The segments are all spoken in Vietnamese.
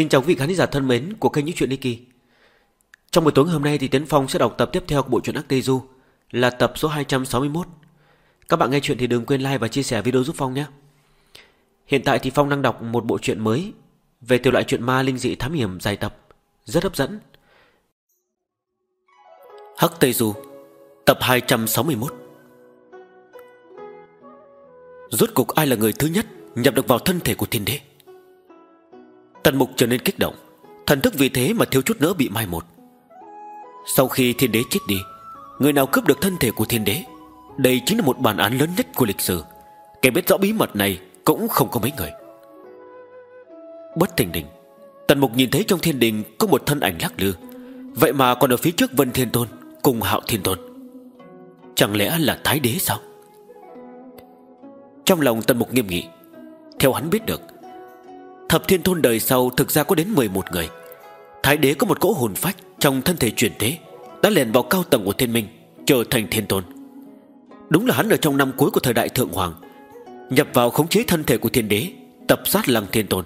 Xin chào quý vị khán giả thân mến của kênh Những Chuyện Ly Kỳ Trong buổi tối hôm nay thì Tiến Phong sẽ đọc tập tiếp theo của bộ truyện Ác Tây Du, Là tập số 261 Các bạn nghe chuyện thì đừng quên like và chia sẻ video giúp Phong nhé. Hiện tại thì Phong đang đọc một bộ truyện mới Về tiểu loại truyện ma linh dị thám hiểm dài tập, Rất hấp dẫn. Hắc Tây Du, Tập 261 Rốt cục ai là người thứ nhất Nhập được vào thân thể của thiên đế? Tần mục trở nên kích động. Thần thức vì thế mà thiếu chút nữa bị mai một. Sau khi thiên đế chết đi, Người nào cướp được thân thể của thiên đế? Đây chính là một bản án lớn nhất của lịch sử. Kẻ biết rõ bí mật này Cũng không có mấy người. Bất thình đình Tần mục nhìn thấy trong thiên đình Có một thân ảnh lắc lư. Vậy mà còn ở phía trước Vân Thiên Tôn Cùng Hạo Thiên Tôn. Chẳng lẽ là Thái Đế sao? Trong lòng Tần Mục nghiêm nghị, Theo hắn biết được Thập thiên thôn đời sau thực ra có đến 11 người. Thái đế có một cỗ hồn phách Trong thân thể chuyển thế, Đã lèn vào cao tầng của thiên minh, Trở thành thiên tôn Đúng là hắn ở trong năm cuối của thời đại thượng hoàng, Nhập vào khống chế thân thể của thiên đế, Tập sát lăng thiên tôn.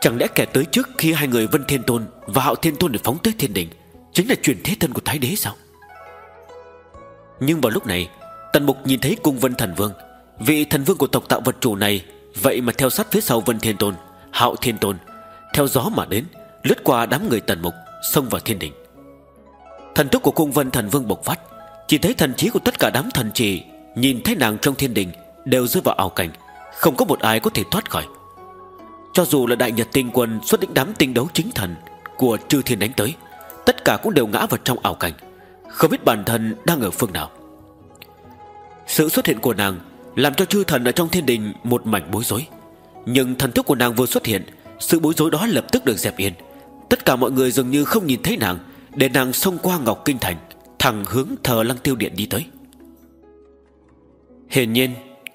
Chẳng lẽ kẻ tới trước khi hai người Vân Thiên Tôn Và Hạo Thiên Tôn được phóng tới thiên đình Chính là chuyển thế thân của Thái Đế sao? Nhưng vào lúc này, Tần Mục nhìn thấy cung Vân Thần Vương, Vị thần vương của tộc tạo vật chủ này Vậy mà theo sát phía sau Vân Thiên Tôn, Hạo Thiên Tôn, Theo gió mà đến, Lướt qua đám người tần mục, Xông vào thiên đình. Thần thức của cung Vân Thần Vương bộc phát, Chỉ thấy thần trí của tất cả đám thần chỉ Nhìn thấy nàng trong thiên đình Đều rơi vào ảo cảnh, Không có một ai có thể thoát khỏi. Cho dù là đại nhật tinh quân xuất định đám tinh đấu chính thần Của chư thiên đánh tới, Tất cả cũng đều ngã vào trong ảo cảnh, Không biết bản thân đang ở phương nào. Sự xuất hiện của nàng làm cho chư thần ở trong thiên đình Một mảnh bối rối. Nhưng thần thức của nàng vừa xuất hiện, Sự bối rối đó lập tức được dẹp yên. Tất cả mọi người dường như không nhìn thấy nàng, Để nàng xông qua Ngọc Kinh Thành, Thẳng hướng thờ lăng tiêu điện đi tới. Hiển nhiên,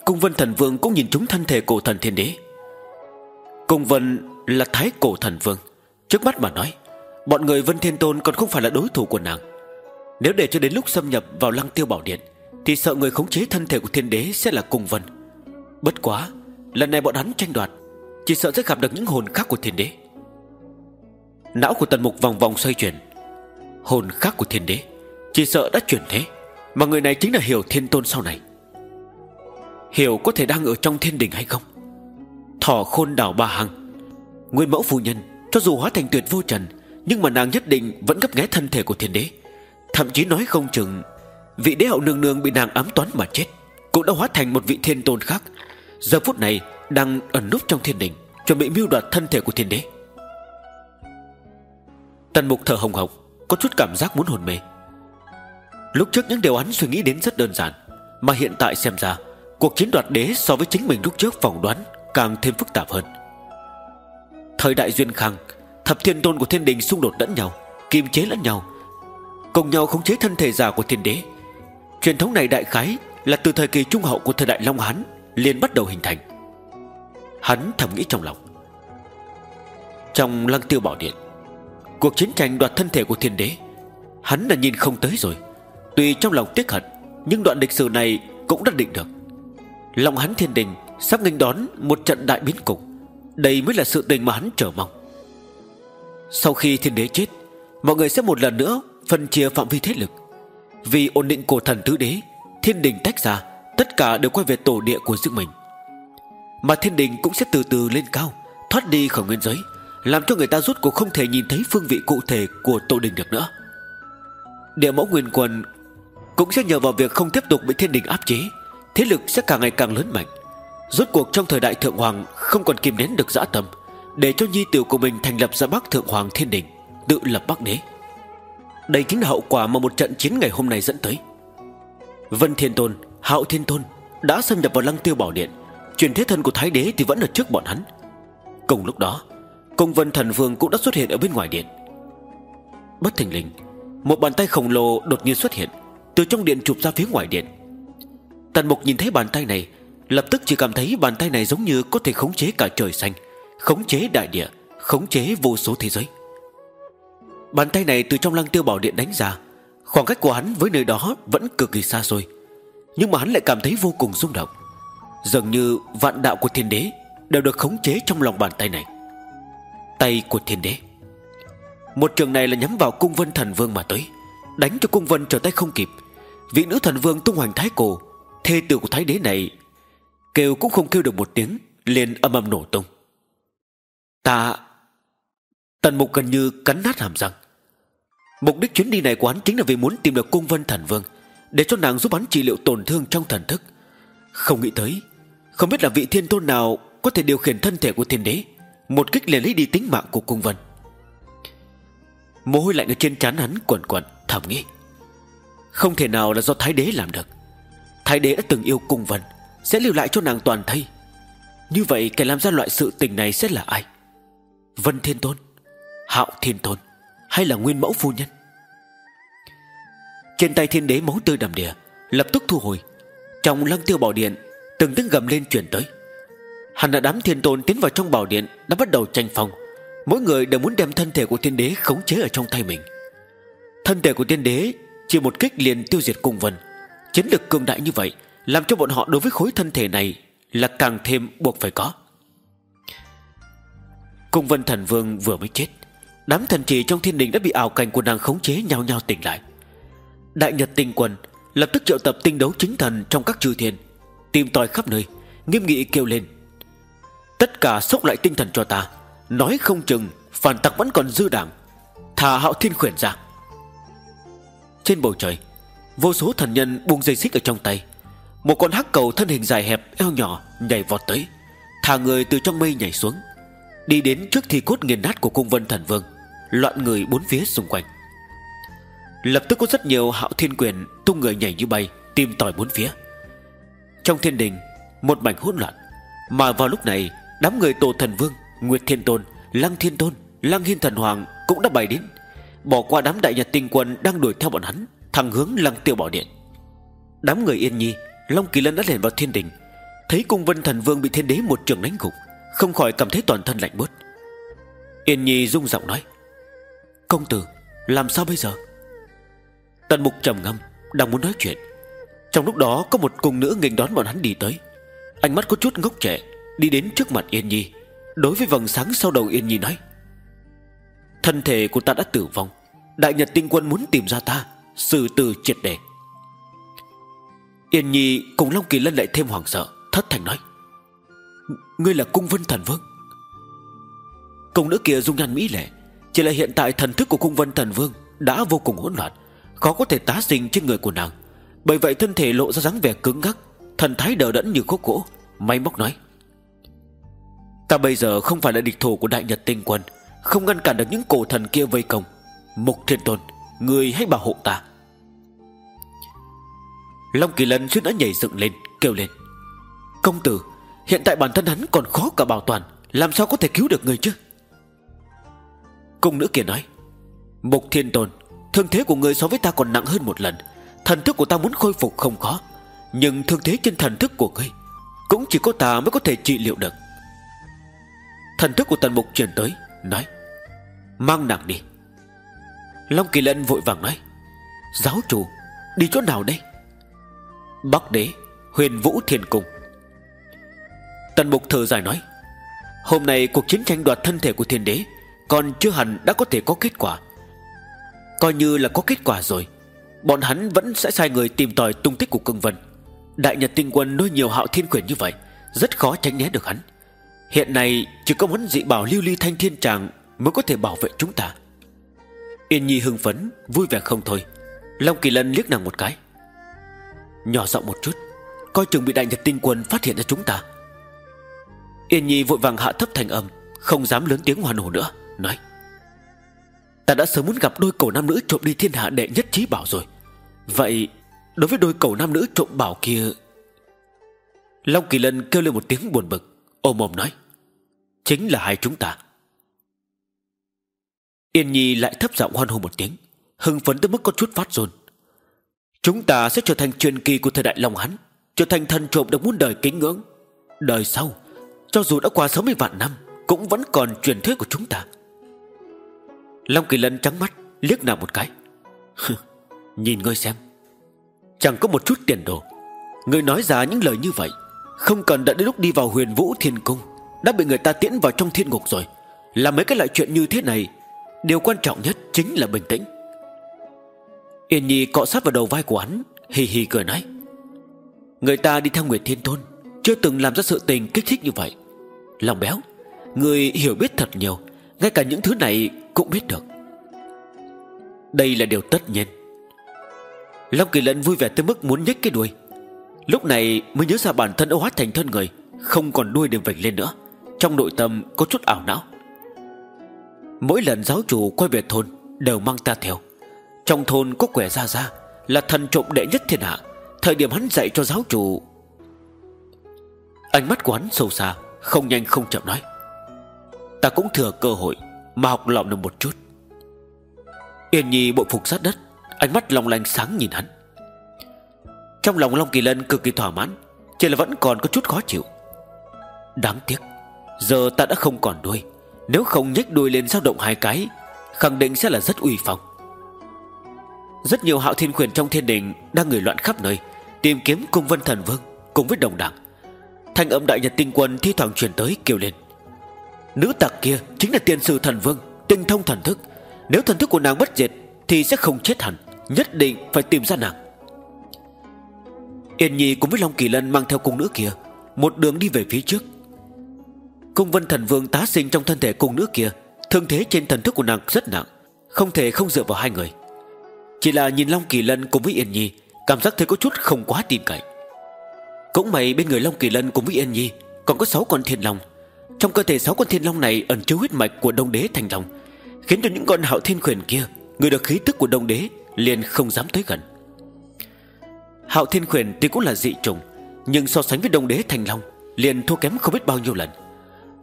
Cung vân thần vương cũng nhìn chúng thân thể cổ thần thiên đế. Cung vân là thái cổ thần vương. Trước mắt mà nói, Bọn người vân thiên tôn còn không phải là đối thủ của nàng. Nếu để cho đến lúc xâm nhập vào lăng tiêu bảo điện thì sợ người khống chế thân thể của thiên đế sẽ là cung vân. Bất quá, Lần này bọn hắn tranh đoạt, Chỉ sợ sẽ gặp được những hồn khác của thiên đế. Não của tần mục vòng vòng xoay chuyển. Hồn khác của thiên đế, Chỉ sợ đã chuyển thế, Mà người này chính là Hiểu Thiên Tôn sau này. Hiểu có thể đang ở trong thiên đình hay không? Thỏ khôn đảo ba hằng Nguyên mẫu phu nhân, Cho dù hóa thành tuyệt vô trần, Nhưng mà nàng nhất định vẫn gấp ghé thân thể của thiên đế. Thậm chí nói không chừng Vị đế hậu nương nương bị nàng ám toán mà chết, Cũng đã hóa thành một vị thiên tôn khác. Giờ phút này, đang ẩn núp trong thiên đình, Chuẩn bị mưu đoạt thân thể của thiên đế. Tần mục thở hồng hộc, Có chút cảm giác muốn hồn mê. Lúc trước những điều hắn suy nghĩ đến rất đơn giản, Mà hiện tại xem ra, Cuộc chiến đoạt đế so với chính mình lúc trước phỏng đoán Càng thêm phức tạp hơn. Thời đại duyên khang, Thập thiên tôn của thiên đình xung đột lẫn nhau, kiềm chế lẫn nhau, Cùng nhau khống chế thân thể già của thiên đế Truyền thống này đại khái Là từ thời kỳ trung hậu của thời đại Long Hán liền bắt đầu hình thành. Hắn thầm nghĩ trong lòng. Trong lăng tiêu bảo điện, Cuộc chiến tranh đoạt thân thể của thiên đế, Hắn đã nhìn không tới rồi. Tuy trong lòng tiếc hận, Nhưng đoạn lịch sử này cũng đã định được. Long hắn thiên đình Sắp nghênh đón một trận đại biến cục. Đây mới là sự tình mà hắn chờ mong. Sau khi thiên đế chết, Mọi người sẽ một lần nữa Phân chia phạm vi thế lực vì ổn định cổ thần tứ đế, Thiên đình tách ra, Tất cả đều quay về tổ địa của riêng mình. Mà thiên đình cũng sẽ từ từ lên cao, Thoát đi khỏi nguyên giới, Làm cho người ta rút cuộc không thể nhìn thấy phương vị cụ thể Của tổ đình được nữa. Địa mẫu nguyên quần Cũng sẽ nhờ vào việc không tiếp tục bị thiên đình áp chế, Thế lực sẽ càng ngày càng lớn mạnh. Rốt cuộc trong thời đại thượng hoàng, Không còn kìm nén được dã tâm, Để cho nhi tiểu của mình thành lập ra bắc thượng hoàng thiên đình, Tự lập bắc đế đây chính là hậu quả mà một trận chiến ngày hôm nay dẫn tới. Vân Thiên Tôn, Hạo Thiên Tôn Đã xâm nhập vào lăng tiêu bảo điện. Truyền thế thân của Thái Đế thì vẫn ở trước bọn hắn. Cùng lúc đó Công Vân Thần Vương cũng đã xuất hiện ở bên ngoài điện. Bất thình lình, Một bàn tay khổng lồ đột nhiên xuất hiện, Từ trong điện chụp ra phía ngoài điện. Tần Mục nhìn thấy bàn tay này, Lập tức chỉ cảm thấy bàn tay này giống như Có thể khống chế cả trời xanh, Khống chế đại địa, Khống chế vô số thế giới. Bàn tay này từ trong lăng tiêu bảo điện đánh ra. Khoảng cách của hắn với nơi đó Vẫn cực kỳ xa xôi. Nhưng mà hắn lại cảm thấy vô cùng rung động. Dường như vạn đạo của thiên đế Đều được khống chế trong lòng bàn tay này. Tay của thiên đế. Một trường này là nhắm vào cung vân thần vương mà tới. Đánh cho cung vân trở tay không kịp. Vị nữ thần vương tung hoành thái cổ, Thê tử của thái đế này Kêu cũng không kêu được một tiếng, liền âm âm nổ tung. Ta, Tần mục gần như cắn nát hàm răng. Mục đích chuyến đi này của hắn chính là vì muốn tìm được cung vân thần vương, Để cho nàng giúp hắn trị liệu tổn thương trong thần thức. Không nghĩ tới, Không biết là vị thiên tôn nào Có thể điều khiển thân thể của thiên đế, Một kích liền lấy đi tính mạng của cung vân. Mồ hôi lạnh ở trên trán hắn quẩn quẩn Thầm nghĩ. Không thể nào là do thái đế làm được. Thái đế đã từng yêu cung vân, Sẽ lưu lại cho nàng toàn thây. Như vậy kẻ làm ra loại sự tình này sẽ là ai? Vân Thiên Tôn, Hạo Thiên Tôn. Hay là Nguyên Mẫu Phu Nhân? Trên tay thiên đế máu tươi đầm đìa, Lập tức thu hồi. Trong lăng tiêu bảo điện, Từng tiếng gầm lên chuyển tới. Hắn đã đám thiên tôn tiến vào trong bảo điện Đã bắt đầu tranh phong. Mỗi người đều muốn đem thân thể của thiên đế khống chế ở trong tay mình. Thân thể của thiên đế Chỉ một kích liền tiêu diệt cung vân Chiến lực cường đại như vậy Làm cho bọn họ đối với khối thân thể này Là càng thêm buộc phải có. Cung vân thần vương vừa mới chết. Đám thần chỉ trong thiên đình đã bị ảo cảnh của nàng khống chế nhau nhau tỉnh lại. Đại nhật tinh quân Lập tức triệu tập tinh đấu chính thần trong các chư thiên, Tìm tòi khắp nơi, Nghiêm nghị kêu lên. Tất cả sốc lại tinh thần cho ta, Nói không chừng Phản tặc vẫn còn dư đảng Thả hạo thiên khuyển ra. Trên bầu trời, Vô số thần nhân buông dây xích ở trong tay. Một con hắc cầu thân hình dài hẹp, Eo nhỏ nhảy vọt tới, Thả người từ trong mây nhảy xuống, Đi đến trước thi cốt nghiền nát của cung vân thần vương. Loạn người bốn phía xung quanh. Lập tức có rất nhiều hạo thiên quyền Tung người nhảy như bay, Tìm tòi bốn phía. Trong thiên đình, Một mảnh hỗn loạn, Mà vào lúc này, Đám người tổ thần vương, Nguyệt thiên tôn, Lăng thiên tôn, Lăng hiên thần hoàng Cũng đã bày đến, Bỏ qua đám đại nhật tinh quân Đang đuổi theo bọn hắn, Thẳng hướng lăng tiêu bảo điện. Đám người yên nhi, Long kỳ lân đã lẻn vào thiên đình, Thấy cung vân thần vương bị thiên đế một trường đánh gục, Không khỏi cảm thấy toàn thân lạnh bớt Yên nhi rung giọng nói Công tử, Làm sao bây giờ? Tần mục trầm ngâm, Đang muốn nói chuyện. Trong lúc đó, có một cung nữ nghênh đón bọn hắn đi tới. Ánh mắt có chút ngốc trẻ Đi đến trước mặt Yên Nhi, Đối với vầng sáng sau đầu Yên Nhi nói, Thân thể của ta đã tử vong, Đại Nhật Tinh Quân muốn tìm ra ta Sự từ triệt đề Yên Nhi cùng Long Kỳ Lân lại thêm hoảng sợ, Thất thành nói, Ngươi là cung vân thần vương. Công nữ kia dung nhan mỹ lệ chỉ là hiện tại thần thức của cung vân thần vương Đã vô cùng hỗn loạn, Khó có thể tá sinh trên người của nàng. Bởi vậy thân thể lộ ra dáng vẻ cứng ngắc, Thần thái đờ đẫn như khúc gỗ May móc nói. Ta bây giờ không phải là địch thủ của đại nhật tinh quân, Không ngăn cản được những cổ thần kia vây công. Mục thiên tôn, Người hãy bảo hộ ta. Long kỳ lân suýt đã nhảy dựng lên, Kêu lên. Công tử, Hiện tại bản thân hắn còn khó cả bảo toàn, Làm sao có thể cứu được người chứ? Cung nữ kia nói, Mục thiên tôn, Thương thế của người so với ta còn nặng hơn một lần. Thần thức của ta muốn khôi phục không khó, Nhưng thương thế trên thần thức của ngươi Cũng chỉ có ta mới có thể trị liệu được. Thần thức của tần mục truyền tới, Nói, Mang nàng đi. Long kỳ lân vội vàng nói, Giáo chủ, Đi chỗ nào đây? Bắc đế, Huyền vũ thiên cung. Tần mục thở dài nói, Hôm nay cuộc chiến tranh đoạt thân thể của thiên đế còn chưa hẳn đã có thể có kết quả. Coi như là có kết quả rồi. Bọn hắn vẫn sẽ sai người tìm tòi tung tích của cưng vân. Đại Nhật tinh quân nuôi nhiều hạo thiên quyền như vậy, Rất khó tránh né được hắn. Hiện nay, chỉ có món dị bảo lưu ly thanh thiên tràng Mới có thể bảo vệ chúng ta. Yên Nhi hưng phấn, Vui vẻ không thôi. Long Kỳ Lân liếc nàng một cái. Nhỏ giọng một chút, Coi chừng bị đại nhật tinh quân phát hiện ra chúng ta. Yên Nhi vội vàng hạ thấp thành âm, Không dám lớn tiếng hoàn hồ nữa. Nói, Ta đã sớm muốn gặp đôi cầu nam nữ trộm đi thiên hạ đệ nhất trí bảo rồi. Vậy, Đối với đôi cầu nam nữ trộm bảo kia Long Kỳ Lân kêu lên một tiếng buồn bực Ôm mồm nói, Chính là hai chúng ta. Yên Nhi lại thấp giọng hoan hô một tiếng, Hưng phấn tới mức có chút phát run. Chúng ta sẽ trở thành truyền kỳ của thời đại Long hắn Trở thành thần trộm được muôn đời kính ngưỡng. Đời sau, Cho dù đã qua 60 vạn năm, Cũng vẫn còn truyền thuyết của chúng ta. Long Kỳ Lân trắng mắt, Liếc nàng một cái. Nhìn ngươi xem. Chẳng có một chút tiền đồ. Ngươi nói ra những lời như vậy, Không cần đợi đến lúc đi vào huyền vũ thiên cung, Đã bị người ta tiễn vào trong thiên ngục rồi. Làm mấy cái loại chuyện như thế này, Điều quan trọng nhất chính là bình tĩnh. Yên Nhi cọ sát vào đầu vai của hắn, Hì hì cười nói. Người ta đi theo Nguyệt Thiên Tôn, Chưa từng làm ra sự tình kích thích như vậy. Lòng béo, Người hiểu biết thật nhiều, Ngay cả những thứ này cũng biết được. Đây là điều tất nhiên. Long Kỳ Lân vui vẻ tới mức muốn nhếch cái đuôi. Lúc này mới nhớ ra bản thân đã hóa thành thân người, Không còn đuôi để vểnh lên nữa. Trong nội tâm có chút ảo não. Mỗi lần giáo chủ quay về thôn Đều mang ta theo. Trong thôn có quẻ ra ra, Là thần trộm đệ nhất thiên hạ. Thời điểm hắn dạy cho giáo chủ, Ánh mắt của hắn sâu xa, Không nhanh không chậm nói. Ta cũng thừa cơ hội mà học lọng được một chút. Yên Nhi bộ phục sát đất, Ánh mắt long lanh sáng nhìn hắn. Trong lòng Long Kỳ Lân cực kỳ thỏa mãn, Chỉ là vẫn còn có chút khó chịu. Đáng tiếc, Giờ ta đã không còn đuôi. Nếu không nhếch đuôi lên dao động hai cái, Khẳng định sẽ là rất uy phong. Rất nhiều hạo thiên quyền trong thiên đình Đang người loạn khắp nơi, Tìm kiếm cung vân thần vương Cùng với đồng đảng. Thanh âm đại nhật tinh quân thi thoảng truyền tới kêu lên. Nữ tặc kia chính là tiền sử thần vương, Tinh thông thần thức. Nếu thần thức của nàng bất diệt, Thì sẽ không chết hẳn, Nhất định phải tìm ra nàng. Yên Nhi cùng với Long Kỳ Lân mang theo cung nữ kia, Một đường đi về phía trước. Cung vân thần vương tá sinh trong thân thể cung nữ kia, Thương thế trên thần thức của nàng rất nặng, Không thể không dựa vào hai người. Chỉ là nhìn Long Kỳ Lân cùng với Yên Nhi, Cảm giác thấy có chút không quá tin cậy. Cũng may bên người Long Kỳ Lân cùng với Yên Nhi Còn có sáu con thiên long trong cơ thể sáu con thiên long này ẩn chứa huyết mạch của Đông Đế Thành Long, Khiến cho những con hạo thiên khuyển kia, Người được khí tức của Đông Đế, liền không dám tới gần. Hạo thiên khuyển thì cũng là dị trùng Nhưng so sánh với Đông Đế Thành Long, Liền thua kém không biết bao nhiêu lần.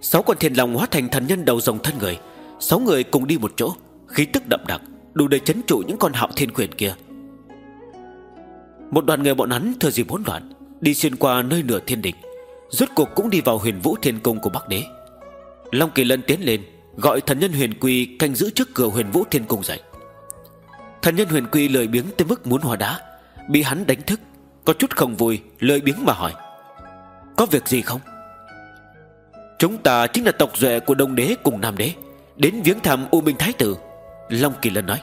Sáu con thiên long hóa thành thần nhân đầu dòng thân người, Sáu người cùng đi một chỗ, Khí tức đậm đặc, Đủ để chấn trụ những con hạo thiên khuyển kia. Một đoàn người bọn hắn thừa dịp hỗn loạn, Đi xuyên qua nơi nửa thiên địch. Rốt cuộc cũng đi vào huyền vũ thiên cung của Bắc Đế. Long Kỳ Lân tiến lên, Gọi thần nhân huyền quy canh giữ trước cửa huyền vũ thiên cung dậy. Thần nhân huyền quy lời biếng tới mức muốn hòa đá, Bị hắn đánh thức, Có chút không vui lời biếng mà hỏi, Có việc gì không? Chúng ta chính là tộc duệ của Đông Đế cùng Nam Đế, Đến viếng thăm U Minh Thái Tử, Long Kỳ Lân nói.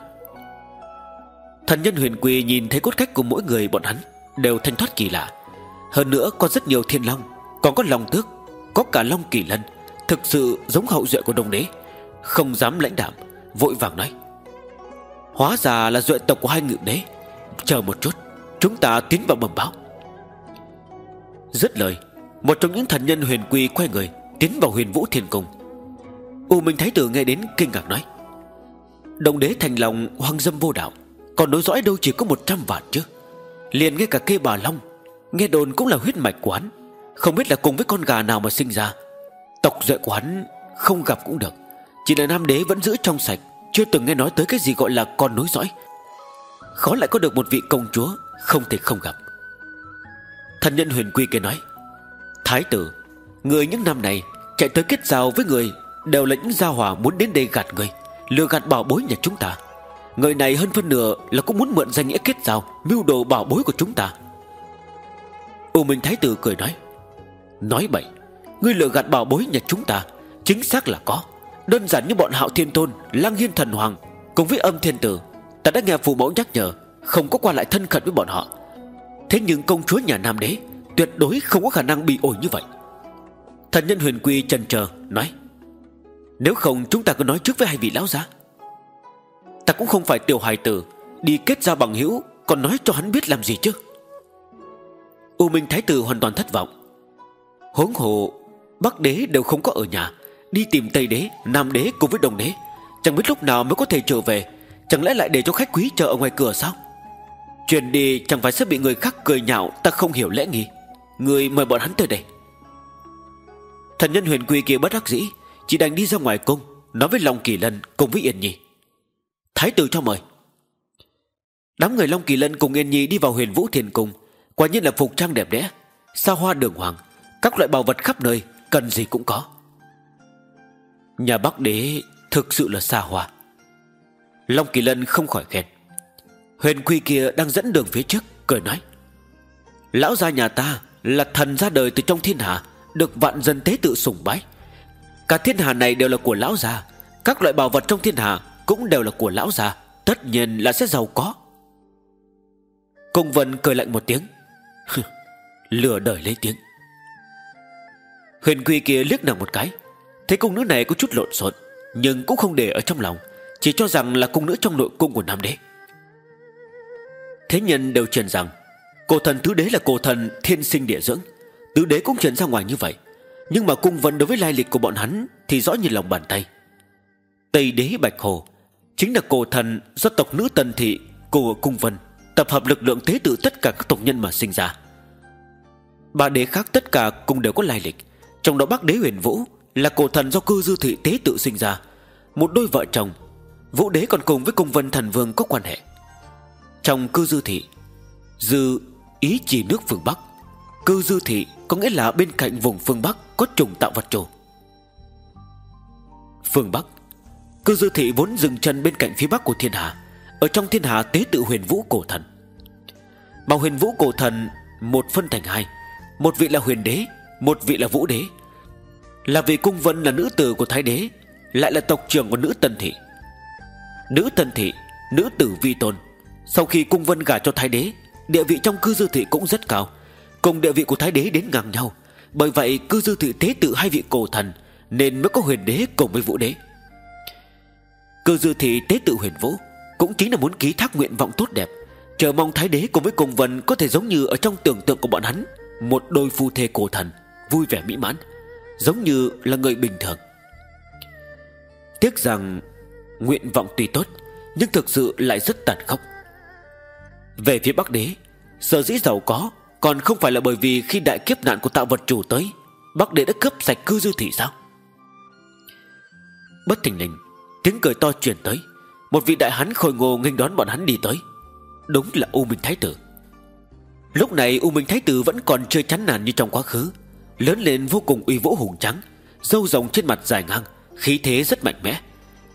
Thần nhân huyền quy nhìn thấy cốt cách của mỗi người bọn hắn Đều thanh thoát kỳ lạ. Hơn nữa có rất nhiều thiên long còn có long tước, Có cả long kỳ lân, Thực sự giống hậu duệ của Đông Đế. Không dám lãnh đạm, Vội vàng nói. Hóa ra là duệ tộc của hai ngự đế. Chờ một chút, Chúng ta tiến vào bẩm báo. Dứt lời, Một trong những thần nhân huyền quy quay người, Tiến vào huyền vũ thiên cung. U Minh Thái Tử nghe đến kinh ngạc nói. Đồng đế thành lòng hoang dâm vô đạo, Còn đối dõi đâu chỉ có một trăm vạn chứ. Liền ngay cả cây bà Long, Nghe đồn cũng là huyết mạch của hắn. Không biết là cùng với con gà nào mà sinh ra. Tộc duệ của hắn không gặp cũng được. Chỉ là nam đế vẫn giữ trong sạch, Chưa từng nghe nói tới cái gì gọi là con nối dõi. Khó lại có được một vị công chúa Không thể không gặp. Thần nhân huyền quy kia nói, Thái tử, Người những năm này chạy tới kết giao với người Đều là những gia hỏa muốn đến đây gạt người, Lừa gạt bảo bối nhà chúng ta. Người này hơn phân nửa là cũng muốn mượn danh nghĩa kết giao, Mưu đồ bảo bối của chúng ta. U Minh Thái Tử cười nói Nói bậy, Ngươi lừa gạt bảo bối nhà chúng ta, Chính xác là có. Đơn giản như bọn hạo thiên tôn Lăng hiên thần hoàng, Cùng với âm thiên tử, Ta đã nghe phụ mẫu nhắc nhở, Không có qua lại thân cận với bọn họ. Thế nhưng công chúa nhà Nam Đế Tuyệt đối không có khả năng bị ổi như vậy. Thần nhân huyền quy chần chờ, nói, Nếu không chúng ta cứ nói trước với hai vị lão gia. Ta cũng không phải tiểu hài tử, Đi kết giao bằng hữu Còn nói cho hắn biết làm gì chứ. U Minh Thái Tử hoàn toàn thất vọng. Huống hồ Bắc đế đều không có ở nhà. Đi tìm Tây đế, Nam đế cùng với đồng đế. Chẳng biết lúc nào mới có thể trở về. Chẳng lẽ lại để cho khách quý chờ ở ngoài cửa sao? Chuyện đi chẳng phải sẽ bị người khác cười nhạo Ta không hiểu lẽ nghi. Người mời bọn hắn tới đây. Thần nhân huyền quy kia bất đắc dĩ Chỉ đành đi ra ngoài cung Nói với Long Kỳ Lân cùng với Yên Nhi. Thái tử cho mời. Đám người Long Kỳ Lân cùng Yên Nhi đi vào huyền vũ thiền cung. Quả nhiên là phục trang đẹp đẽ Xa hoa đường hoàng. Các loại bảo vật khắp nơi, Cần gì cũng có. Nhà Bắc Đế thực sự là xa hoa. Long Kỳ Lân không khỏi khen Huyền Quy kia đang dẫn đường phía trước, Cười nói. Lão gia nhà ta là thần ra đời từ trong thiên hạ, được vạn dân tế tự sùng bái. Cả thiên hạ này đều là của lão già Các loại bảo vật trong thiên hạ Cũng đều là của lão già Tất nhiên là sẽ giàu có. Công Vân cười lạnh một tiếng. Lừa đời lấy tiếng. Huyền Quy kia liếc nàng một cái. Thấy cung nữ này có chút lộn xộn, Nhưng cũng không để ở trong lòng, Chỉ cho rằng là cung nữ trong nội cung của Nam Đế. Thế nhân đều truyền rằng, Cổ thần tứ đế là cổ thần thiên sinh địa dưỡng. Tứ đế cũng truyền ra ngoài như vậy, Nhưng mà cung vân đối với lai lịch của bọn hắn Thì rõ như lòng bàn tay. Tây đế Bạch Hồ, Chính là cổ thần do tộc nữ tần thị Của cung vân Tập hợp lực lượng tế tự tất cả các tộc nhân mà sinh ra. Ba đế khác tất cả cùng đều có lai lịch. Trong đó Bắc đế huyền vũ Là cổ thần do cư dư thị tế tự sinh ra. Một đôi vợ chồng, Vũ đế còn cùng với cung vân thần vương có quan hệ. Trong cư dư thị, Dư ý chỉ nước phương Bắc. Cư dư thị có nghĩa là bên cạnh vùng phương Bắc Có trùng tạo vật trồ Phương Bắc, Cư dư thị vốn dừng chân bên cạnh phía Bắc của thiên hạ, Ở trong thiên hạ tế tự huyền vũ cổ thần. Mà huyền vũ cổ thần Một phân thành hai, Một vị là huyền đế một vị là vũ đế, Là vì cung vân là nữ tử của thái đế, Lại là tộc trưởng của nữ tân thị. Nữ tân thị, Nữ tử vi tôn, Sau khi cung vân gả cho thái đế, Địa vị trong cư dư thị cũng rất cao, Cùng địa vị của thái đế đến ngang nhau. Bởi vậy, cư dư thị tế tự hai vị cổ thần Nên mới có huyền đế cùng với vũ đế. Cư dư thị tế tự huyền vũ Cũng chính là muốn ký thác nguyện vọng tốt đẹp, Chờ mong thái đế cùng với cùng vân Có thể giống như ở trong tưởng tượng của bọn hắn, Một đôi phu thê cổ thần. Vui vẻ mỹ mãn, Giống như là người bình thường. Tiếc rằng Nguyện vọng tuy tốt, Nhưng thực sự lại rất tàn khốc. Về phía Bắc Đế, Sở dĩ giàu có Còn không phải là bởi vì khi đại kiếp nạn của tạo vật chủ tới, Bắc Đế đã cướp sạch cư dư thị sao Bất thình lình, Tiếng cười to truyền tới, Một vị đại hán khôi ngô nghênh đón bọn hắn đi tới. Đúng là U Minh Thái Tử. Lúc này U Minh Thái Tử vẫn còn chơi chán nản như trong quá khứ Lớn lên vô cùng uy vũ hùng trắng Dâu rồng trên mặt dài ngang, Khí thế rất mạnh mẽ.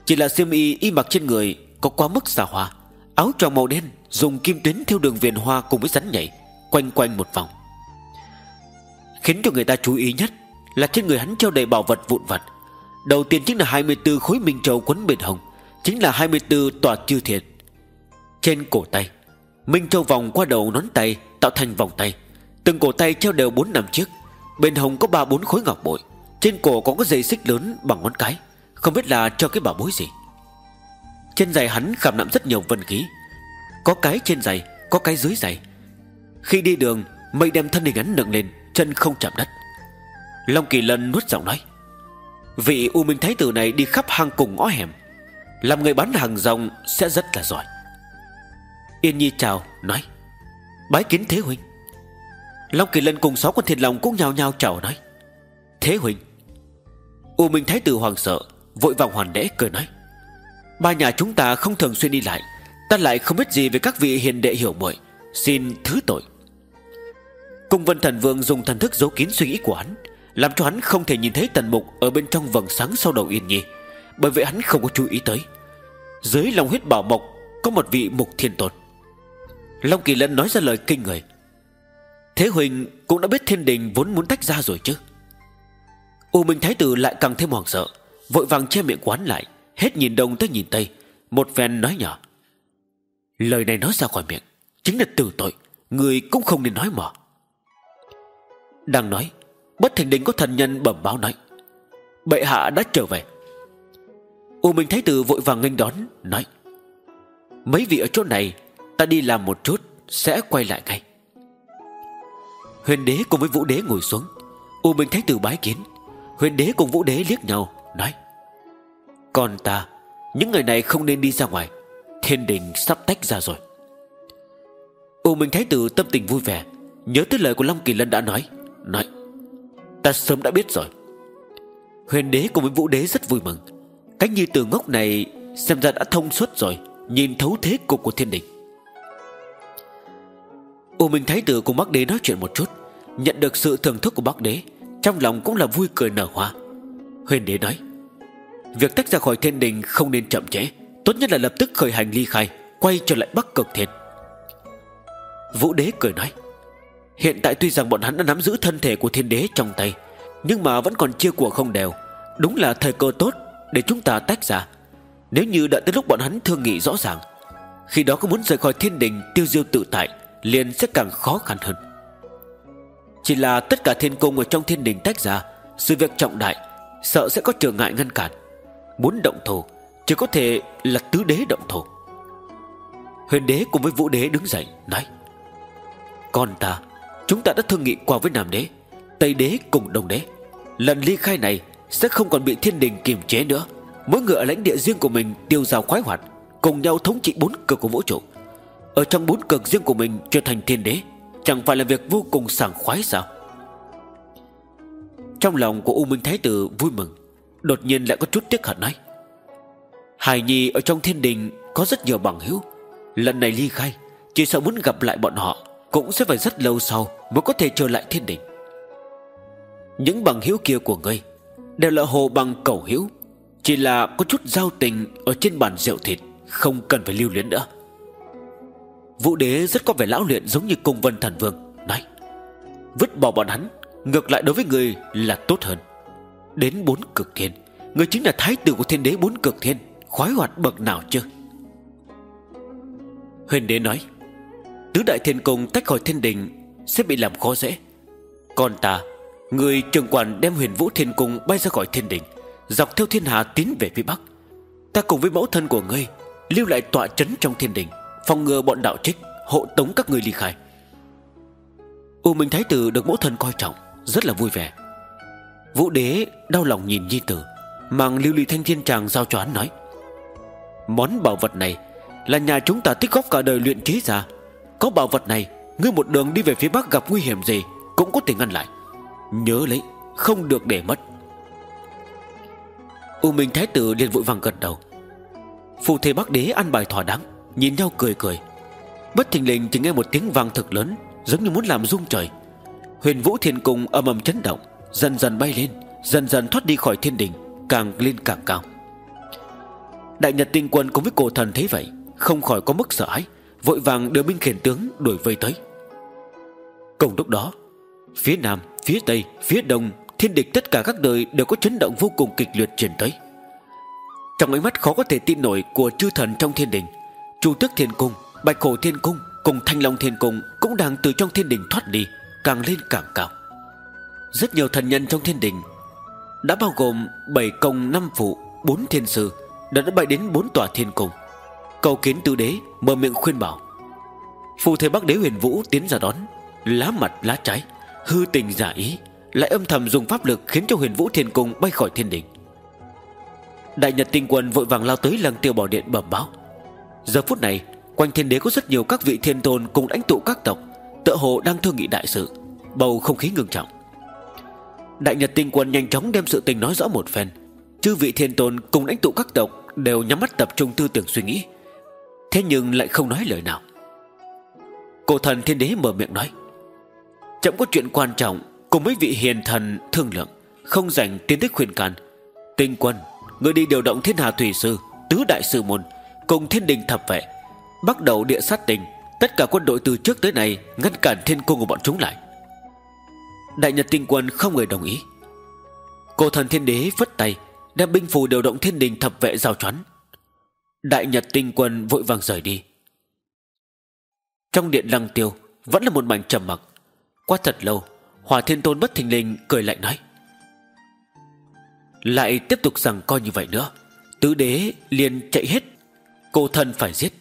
Chỉ là xiêm y y mặc trên người Có quá mức xa hoa, Áo tròn màu đen Dùng kim tuyến theo đường viền hoa cùng với rắn nhảy, Quanh quanh một vòng. Khiến cho người ta chú ý nhất Là trên người hắn treo đầy bảo vật vụn vặt. Đầu tiên chính là 24 khối minh châu quấn bên hồng Chính là 24 tòa chư thiệt Trên cổ tay, Minh châu vòng qua đầu nón tay Tạo thành vòng tay, Từng cổ tay treo đều 4 năm chiếc. Bên hồng có 3-4 khối ngọc bội. Trên cổ còn có dây xích lớn bằng ngón cái. Không biết là cho cái bảo bối gì. Trên giày hắn khảm nạm rất nhiều vân khí. Có cái trên giày, Có cái dưới giày. Khi đi đường, Mây đem thân hình hắn nâng lên, Chân không chạm đất. Long Kỳ Lân nuốt giọng nói, Vị U Minh Thái Tử này đi khắp hang cùng ngõ hẻm. Làm người bán hàng rong Sẽ rất là giỏi. Yên Nhi chào, nói, Bái kiến Thế Huynh. Long Kỳ Lân cùng sáu con thiền lòng cũng nhao nhao chào nói. Thế Huynh U Minh Thái Tử hoàng sợ, Vội vàng hoàn đễ cười nói. Ba nhà chúng ta không thường xuyên đi lại, Ta lại không biết gì về các vị hiền đệ hiểu muội, Xin thứ tội. Cung Vân Thần Vương dùng thần thức giấu kín suy nghĩ của hắn, làm cho hắn không thể nhìn thấy tần mục Ở bên trong vầng sáng sau đầu Yên Nhi, Bởi vậy hắn không có chú ý tới. Dưới lòng huyết bảo mộc Có một vị mục thiên tôn. Long Kỳ Lân nói ra lời kinh người Thế Huỳnh cũng đã biết thiên đình Vốn muốn tách ra rồi chứ. U Minh Thái Tử lại càng thêm hoảng sợ, Vội vàng che miệng quán lại, Hết nhìn đông tới nhìn tây, Một phen nói nhỏ. Lời này nói ra khỏi miệng, Chính là từ tội, Người cũng không nên nói mở Đang nói, Bất thành đình có thần nhân bẩm báo nói, Bệ hạ đã trở về. U Minh Thái Tử vội vàng nghênh đón, Nói, Mấy vị ở chỗ này, Ta đi làm một chút, Sẽ quay lại ngay. Huyền đế cùng với vũ đế ngồi xuống. U Minh Thái Tử bái kiến. Huyền đế cùng vũ đế liếc nhau, Nói Còn ta, Những người này không nên đi ra ngoài. Thiên đình sắp tách ra rồi. U Minh Thái Tử tâm tình vui vẻ, Nhớ tới lời của Long Kỳ Lân đã nói Nói, Ta sớm đã biết rồi. Huyền đế cùng với vũ đế rất vui mừng. Cách như từ ngốc này Xem ra đã thông suốt rồi, Nhìn thấu thế cục của thiên đình. U Minh Thái Tử cùng Bắc Đế nói chuyện một chút, Nhận được sự thưởng thức của Bắc Đế, Trong lòng cũng là vui cười nở hoa. Huyền Đế nói, Việc tách ra khỏi thiên đình không nên chậm trễ, Tốt nhất là lập tức khởi hành ly khai, Quay trở lại Bắc Cực Thiên. Vũ Đế cười nói, Hiện tại tuy rằng bọn hắn đã nắm giữ thân thể của thiên đế trong tay, Nhưng mà vẫn còn chia của không đều, Đúng là thời cơ tốt Để chúng ta tách ra. Nếu như đợi tới lúc bọn hắn thương nghị rõ ràng, Khi đó có muốn rời khỏi thiên đình, Tiêu diêu tự tại liền sẽ càng khó khăn hơn. Chỉ là tất cả thiên cung ở trong thiên đình tách ra, Sự việc trọng đại, Sợ sẽ có trở ngại ngăn cản. Muốn động thổ, Chỉ có thể là tứ đế động thổ. Huyền đế cùng với vũ đế đứng dậy, Nói, Con ta, Chúng ta đã thương nghị qua với Nam đế, Tây đế cùng Đông đế. Lần ly khai này sẽ không còn bị thiên đình kiềm chế nữa. Mỗi người ở lãnh địa riêng của mình tiêu giao khoái hoạt, Cùng nhau thống trị bốn cực của vũ trụ. Ở trong bốn cực riêng của mình trở thành thiên đế, Chẳng phải là việc vô cùng sảng khoái sao? Trong lòng của U Minh Thái Tử vui mừng, Đột nhiên lại có chút tiếc hận nói. Hải Nhi ở trong thiên đình Có rất nhiều bằng hữu, Lần này ly khai, Chỉ sợ muốn gặp lại bọn họ Cũng sẽ phải rất lâu sau Mới có thể trở lại thiên đình. Những bằng hữu kia của ngươi Đều là hồ bằng cầu hữu, Chỉ là có chút giao tình Ở trên bàn rượu thịt Không cần phải lưu luyến nữa. Vũ đế rất có vẻ lão luyện giống như cung vân thần vương. Nói Vứt bỏ bọn hắn, Ngược lại đối với người là tốt hơn. Đến bốn cực thiên, Người chính là thái tử của thiên đế bốn cực thiên, Khoái hoạt bậc nào chưa Huyền đế nói, Tứ đại thiên cung tách khỏi thiên đình Sẽ bị làm khó dễ. Còn ta, Người trường quản đem huyền vũ thiên cung bay ra khỏi thiên đình, Dọc theo thiên hà tiến về phía bắc. Ta cùng với mẫu thân của ngươi Lưu lại tọa trấn trong thiên đình. Phòng ngừa bọn đạo trích, Hộ tống các người ly khai. U Minh Thái Tử được mẫu thân coi trọng, Rất là vui vẻ. Vũ đế đau lòng nhìn Nhi Tử, Mang lưu ly thanh thiên tràng giao cho hắn nói, Món bảo vật này Là nhà chúng ta tích góp cả đời luyện chế ra. Có bảo vật này, Ngươi một đường đi về phía bắc gặp nguy hiểm gì Cũng có thể ngăn lại. Nhớ lấy, Không được để mất. U Minh Thái Tử liền vội vàng gật đầu. Phù thề Bắc Đế ăn bài thỏa đáng. Nhìn nhau cười cười. Bất thình lình chỉ nghe một tiếng vang thật lớn Giống như muốn làm rung trời. Huyền Vũ Thiên Cung âm ầm chấn động Dần dần bay lên Dần dần thoát đi khỏi thiên đình Càng lên càng cao. Đại Nhật Tinh Quân cùng với cổ thần thấy vậy Không khỏi có mức sợ hãi Vội vàng đưa binh khiển tướng đuổi vây tới. Cùng lúc đó Phía nam, phía tây, phía đông Thiên địch tất cả các đời đều có chấn động vô cùng kịch liệt truyền tới. Trong ánh mắt khó có thể tin nổi Của chư thần trong thiên đình Chu tước thiên cung, bạch cổ thiên cung Cùng thanh long thiên cung Cũng đang từ trong thiên đình thoát đi Càng lên càng cao. Rất nhiều thần nhân trong thiên đình Đã bao gồm 7 công 5 phụ 4 thiên sư Đã đã bay đến 4 tòa thiên cung. Cầu kiến tứ đế mở miệng khuyên bảo. Phù thế bắc đế huyền vũ tiến ra đón Lá mặt lá trái Hư tình giả ý Lại âm thầm dùng pháp lực khiến cho huyền vũ thiên cung bay khỏi thiên đình. Đại Nhật tinh quân vội vàng lao tới lăng tiêu bảo điện bẩm báo. Giờ phút này, Quanh thiên đế có rất nhiều các vị thiên tôn Cùng lãnh tụ các tộc, Tựa hồ đang thương nghị đại sự, Bầu không khí ngưng trọng. Đại Nhật tinh quân nhanh chóng đem sự tình nói rõ một phen. Chư vị thiên tôn cùng lãnh tụ các tộc Đều nhắm mắt tập trung tư tưởng suy nghĩ, Thế nhưng lại không nói lời nào. Cổ thần thiên đế mở miệng nói, Chậm có chuyện quan trọng Cùng mấy vị hiền thần thương lượng, Không dành tiến tích khuyên can. Tinh quân, Người đi điều động thiên hà thủy sư, Tứ đại sư môn Cùng thiên đình thập vệ, Bắt đầu địa sát tình. Tất cả quân đội từ trước tới nay Ngăn cản thiên cung của bọn chúng lại. Đại Nhật tinh quân không người đồng ý. Cổ thần thiên đế phất tay, Đem binh phù điều động thiên đình thập vệ giao choán. Đại Nhật tinh quân vội vàng rời đi. Trong điện lăng tiêu, Vẫn là một mảnh trầm mặc. Qua thật lâu, Hòa thiên tôn bất thình lình cười lạnh nói. Lại tiếp tục rằng coi như vậy nữa, Tứ đế liền chạy hết Cô thân phải giết.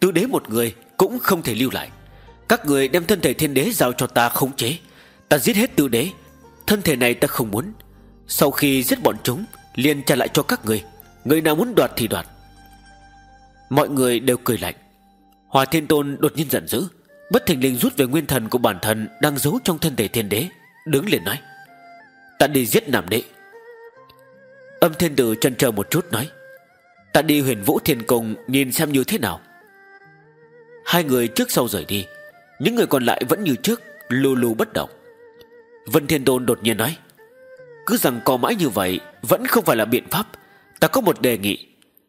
Tứ đế một người cũng không thể lưu lại. Các người đem thân thể thiên đế giao cho ta khống chế. Ta giết hết tứ đế. Thân thể này ta không muốn. Sau khi giết bọn chúng, liền trả lại cho các người. Người nào muốn đoạt thì đoạt. Mọi người đều cười lạnh. Hòa thiên tôn đột nhiên giận dữ. Bất thình lình rút về nguyên thần của bản thân Đang giấu trong thân thể thiên đế, Đứng liền nói, Ta đi giết nam đế. Âm thiên tử chần chờ một chút nói Ta đi huyền vũ thiên cung Nhìn xem như thế nào. Hai người trước sau rời đi, Những người còn lại vẫn như trước, Lù lù bất động. Vân Thiên Tôn đột nhiên nói, Cứ rằng co mãi như vậy, Vẫn không phải là biện pháp. Ta có một đề nghị,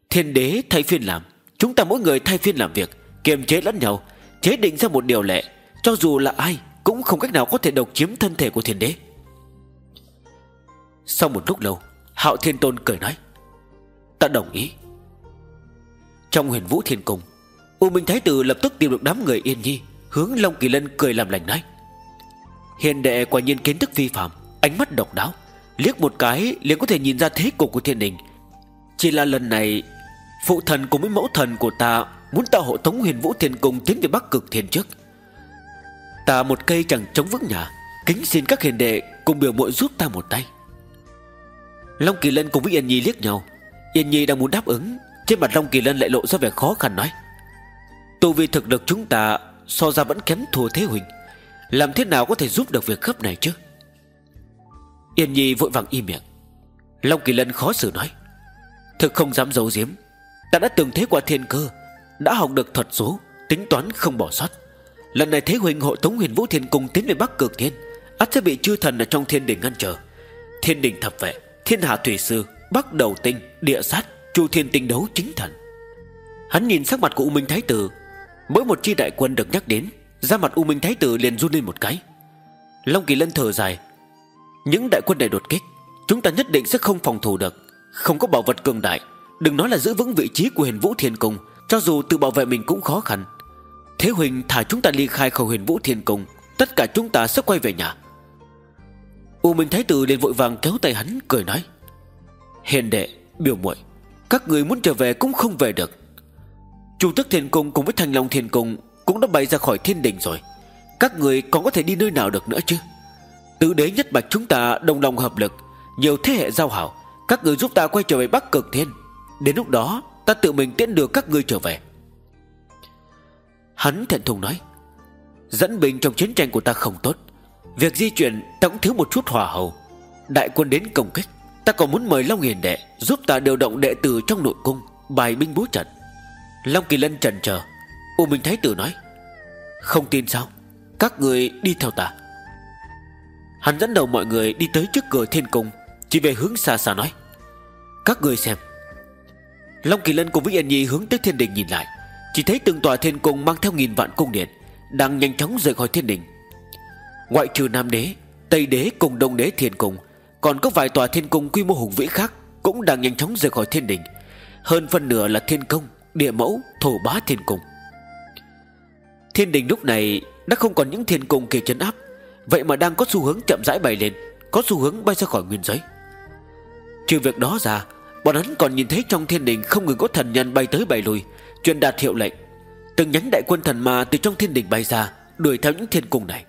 Thiên đế thay phiên làm, Chúng ta mỗi người thay phiên làm việc, Kiềm chế lẫn nhau, chế định ra một điều lệ, cho dù là ai cũng không cách nào có thể độc chiếm thân thể của thiên đế. Sau một lúc lâu, Hạo Thiên Tôn cười nói, Ta đồng ý. Trong huyền vũ thiên cung, U Minh Thái Tử lập tức tìm được đám người Yên Nhi, Hướng Long Kỳ Lân cười làm lành nói. Hiền đệ quả nhiên kiến thức vi phạm Ánh mắt độc đáo, Liếc một cái liền có thể nhìn ra thế cục của thiên đình. Chỉ là lần này, Phụ thần cùng với mẫu thần của ta Muốn tạo hộ tống huyền vũ thiên cung Tiến về bắc cực thiên trước. Ta một cây chẳng chống vững nhà, Kính xin các hiền đệ cùng biểu muội giúp ta một tay. Long Kỳ Lân cùng với Yên Nhi liếc nhau. Yên Nhi đang muốn đáp ứng trên mặt Long Kỳ Lân lại lộ ra vẻ khó khăn nói, Tu vi thực lực chúng ta So ra vẫn kém thua Thế Huỳnh. Làm thế nào có thể giúp được việc khớp này chứ? Yên Nhi vội vàng im miệng. Long Kỳ Lân khó xử nói, Thực không dám giấu giếm. Ta đã từng thế qua thiên cơ, Đã học được thuật số, Tính toán không bỏ sót. Lần này Thế Huỳnh hộ tống huyền vũ thiên cung tiến về Bắc Cực Thiên, ắt sẽ bị chư thần ở trong thiên đình ngăn trở. Thiên đình thập vệ, Thiên hạ thủy sư, Bắc đầu tinh, Địa sát. Chu thiên tinh đấu chính thần. Hắn nhìn sắc mặt của U Minh Thái Tử Mỗi một chi đại quân được nhắc đến ra mặt U Minh Thái Tử liền run lên một cái. Long Kỳ Lân thở dài Những đại quân này đột kích Chúng ta nhất định sẽ không phòng thủ được Không có bảo vật cường đại Đừng nói là giữ vững vị trí của huyền vũ thiên cung Cho dù tự bảo vệ mình cũng khó khăn. Thế Huỳnh thả chúng ta ly khai khỏi huyền vũ thiên cung Tất cả chúng ta sẽ quay về nhà. U Minh Thái Tử liền vội vàng kéo tay hắn cười nói Hiền đệ, biểu muội các người muốn trở về cũng không về được. Chủ tức thiên cung cùng với thanh long thiên cung Cũng đã bay ra khỏi thiên đình rồi. Các người còn có thể đi nơi nào được nữa chứ? Tứ đế nhất bạch chúng ta đồng lòng hợp lực Nhiều thế hệ giao hảo. Các người giúp ta quay trở về Bắc Cực Thiên. Đến lúc đó ta tự mình tiễn được các ngươi trở về. Hắn thẹn thùng nói Dẫn binh trong chiến tranh của ta không tốt. Việc di chuyển ta cũng thiếu một chút hòa hầu, Đại quân đến công kích. Ta còn muốn mời Long Hiền Đệ Giúp ta điều động đệ tử trong nội cung, Bài binh bố trận. Long Kỳ Lân trần chờ U Minh Thái Tử nói, Không tin sao? Các người đi theo ta. Hắn dẫn đầu mọi người đi tới trước cửa thiên cung, Chỉ về hướng xa xa nói, Các người xem. Long Kỳ Lân cùng với Yên Nhi hướng tới thiên đình nhìn lại, Chỉ thấy từng tòa thiên cung mang theo nghìn vạn cung điện, Đang nhanh chóng rời khỏi thiên đình. Ngoại trừ Nam Đế, Tây Đế cùng Đông Đế thiên cung còn có vài tòa thiên cung quy mô hùng vĩ khác Cũng đang nhanh chóng rời khỏi thiên đình. Hơn phân nửa là thiên công, Địa mẫu, thổ bá thiên cung. Thiên đình lúc này Đã không còn những thiên cung kia chấn áp. Vậy mà đang có xu hướng chậm rãi bay lên, Có xu hướng bay ra khỏi nguyên giới. Trừ việc đó ra, Bọn hắn còn nhìn thấy trong thiên đình Không ngừng có thần nhân bay tới bay lui, Truyền đạt hiệu lệnh. Từng nhánh đại quân thần ma từ trong thiên đình bay ra, Đuổi theo những thiên cung này.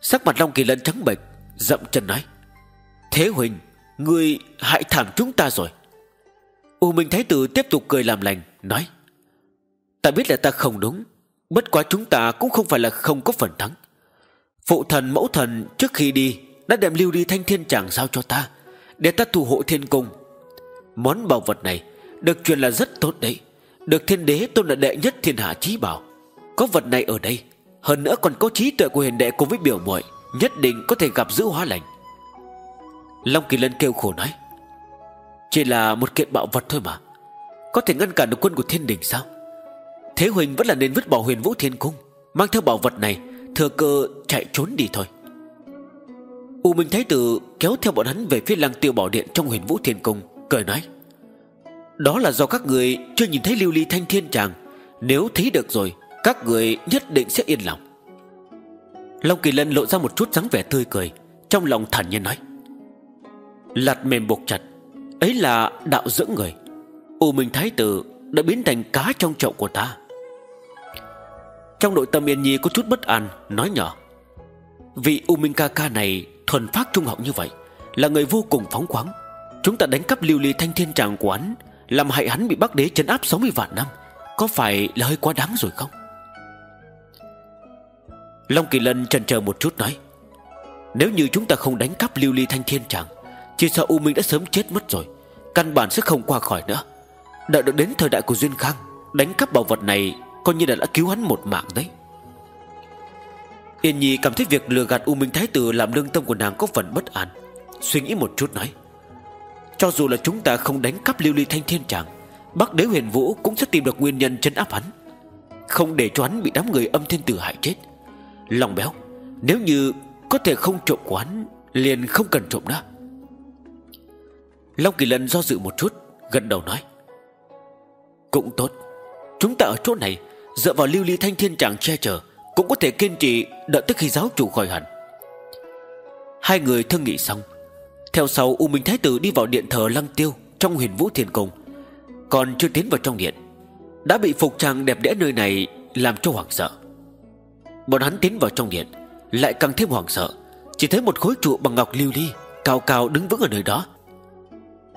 Sắc mặt Long Kỳ Lân trắng bệch, Dậm chân nói. Thế Huỳnh Ngươi hại thảm chúng ta rồi. U Minh Thái Tử tiếp tục cười làm lành, Nói, Ta biết là ta không đúng, Bất quá chúng ta cũng không phải là không có phần thắng. Phụ thần, mẫu thần trước khi đi Đã đem lưu đi thanh thiên tràng giao cho ta, Để ta thủ hộ thiên cung. Món bảo vật này Được truyền là rất tốt đấy, Được thiên đế tôn là đệ nhất thiên hạ trí bảo. Có vật này ở đây, Hơn nữa còn có trí tuệ của hiền đệ cùng với biểu muội, Nhất định có thể gặp giữ hóa lành. Long Kỳ Lân kêu khổ nói, Chỉ là một kiện bảo vật thôi mà. Có thể ngăn cản được quân của thiên đình sao? Thế Huỳnh vẫn là nên vứt bỏ huyền vũ thiên cung, Mang theo bảo vật này, Thừa cơ chạy trốn đi thôi. U Minh Thái Tử kéo theo bọn hắn Về phía lăng tiêu bảo điện trong huyền vũ thiên cung, Cười nói, Đó là do các người chưa nhìn thấy lưu ly thanh thiên tràng. Nếu thấy được rồi, Các người nhất định sẽ yên lòng. Long Kỳ Lân lộ ra một chút dáng vẻ tươi cười, Trong lòng thản nhiên nói Lạt mềm buộc chặt. Ấy là đạo dưỡng người. U Minh Thái Tử đã biến thành cá trong chậu của ta. Trong nội tâm Yên Nhi có chút bất an, Nói nhỏ. Vị U Minh ca ca này thuần phát trung học như vậy, Là người vô cùng phóng khoáng. Chúng ta đánh cắp lưu ly thanh thiên tràng của hắn, Làm hại hắn bị bắc đế chấn áp 60 vạn năm, Có phải là hơi quá đáng rồi không? Long Kỳ Lân chần chờ một chút nói. Nếu như chúng ta không đánh cắp lưu ly thanh thiên tràng chỉ sợ U Minh đã sớm chết mất rồi, Căn bản sẽ không qua khỏi nữa. Đợi được đến thời đại của Duyên Khang, Đánh cắp bảo vật này Coi như là đã cứu hắn một mạng đấy. Yên Nhi cảm thấy việc lừa gạt U Minh Thái Tử Làm lương tâm của nàng có phần bất an. Suy nghĩ một chút nói, Cho dù là chúng ta không đánh cắp lưu ly thanh thiên tràng, Bắc đế huyền vũ cũng sẽ tìm được nguyên nhân chân áp hắn. Không để cho hắn bị đám người âm thiên tử hại chết. Lòng béo, Nếu như có thể không trộm quán Liền không cần trộm nữa. Long Kỳ Lân do dự một chút Gần đầu nói. Cũng tốt. Chúng ta ở chỗ này, Dựa vào lưu ly thanh thiên chàng che chở, Cũng có thể kiên trì Đợi tới khi giáo chủ khỏi hẳn. Hai người thương nghị xong. Theo sau, U Minh Thái Tử đi vào điện thờ Lăng Tiêu Trong huyền vũ thiên cung. Còn chưa tiến vào trong điện, Đã bị phục trang đẹp đẽ nơi này Làm cho hoảng sợ. Bọn hắn tiến vào trong điện, Lại càng thêm hoảng sợ, Chỉ thấy một khối trụ bằng ngọc lưu ly Cao cao đứng vững ở nơi đó.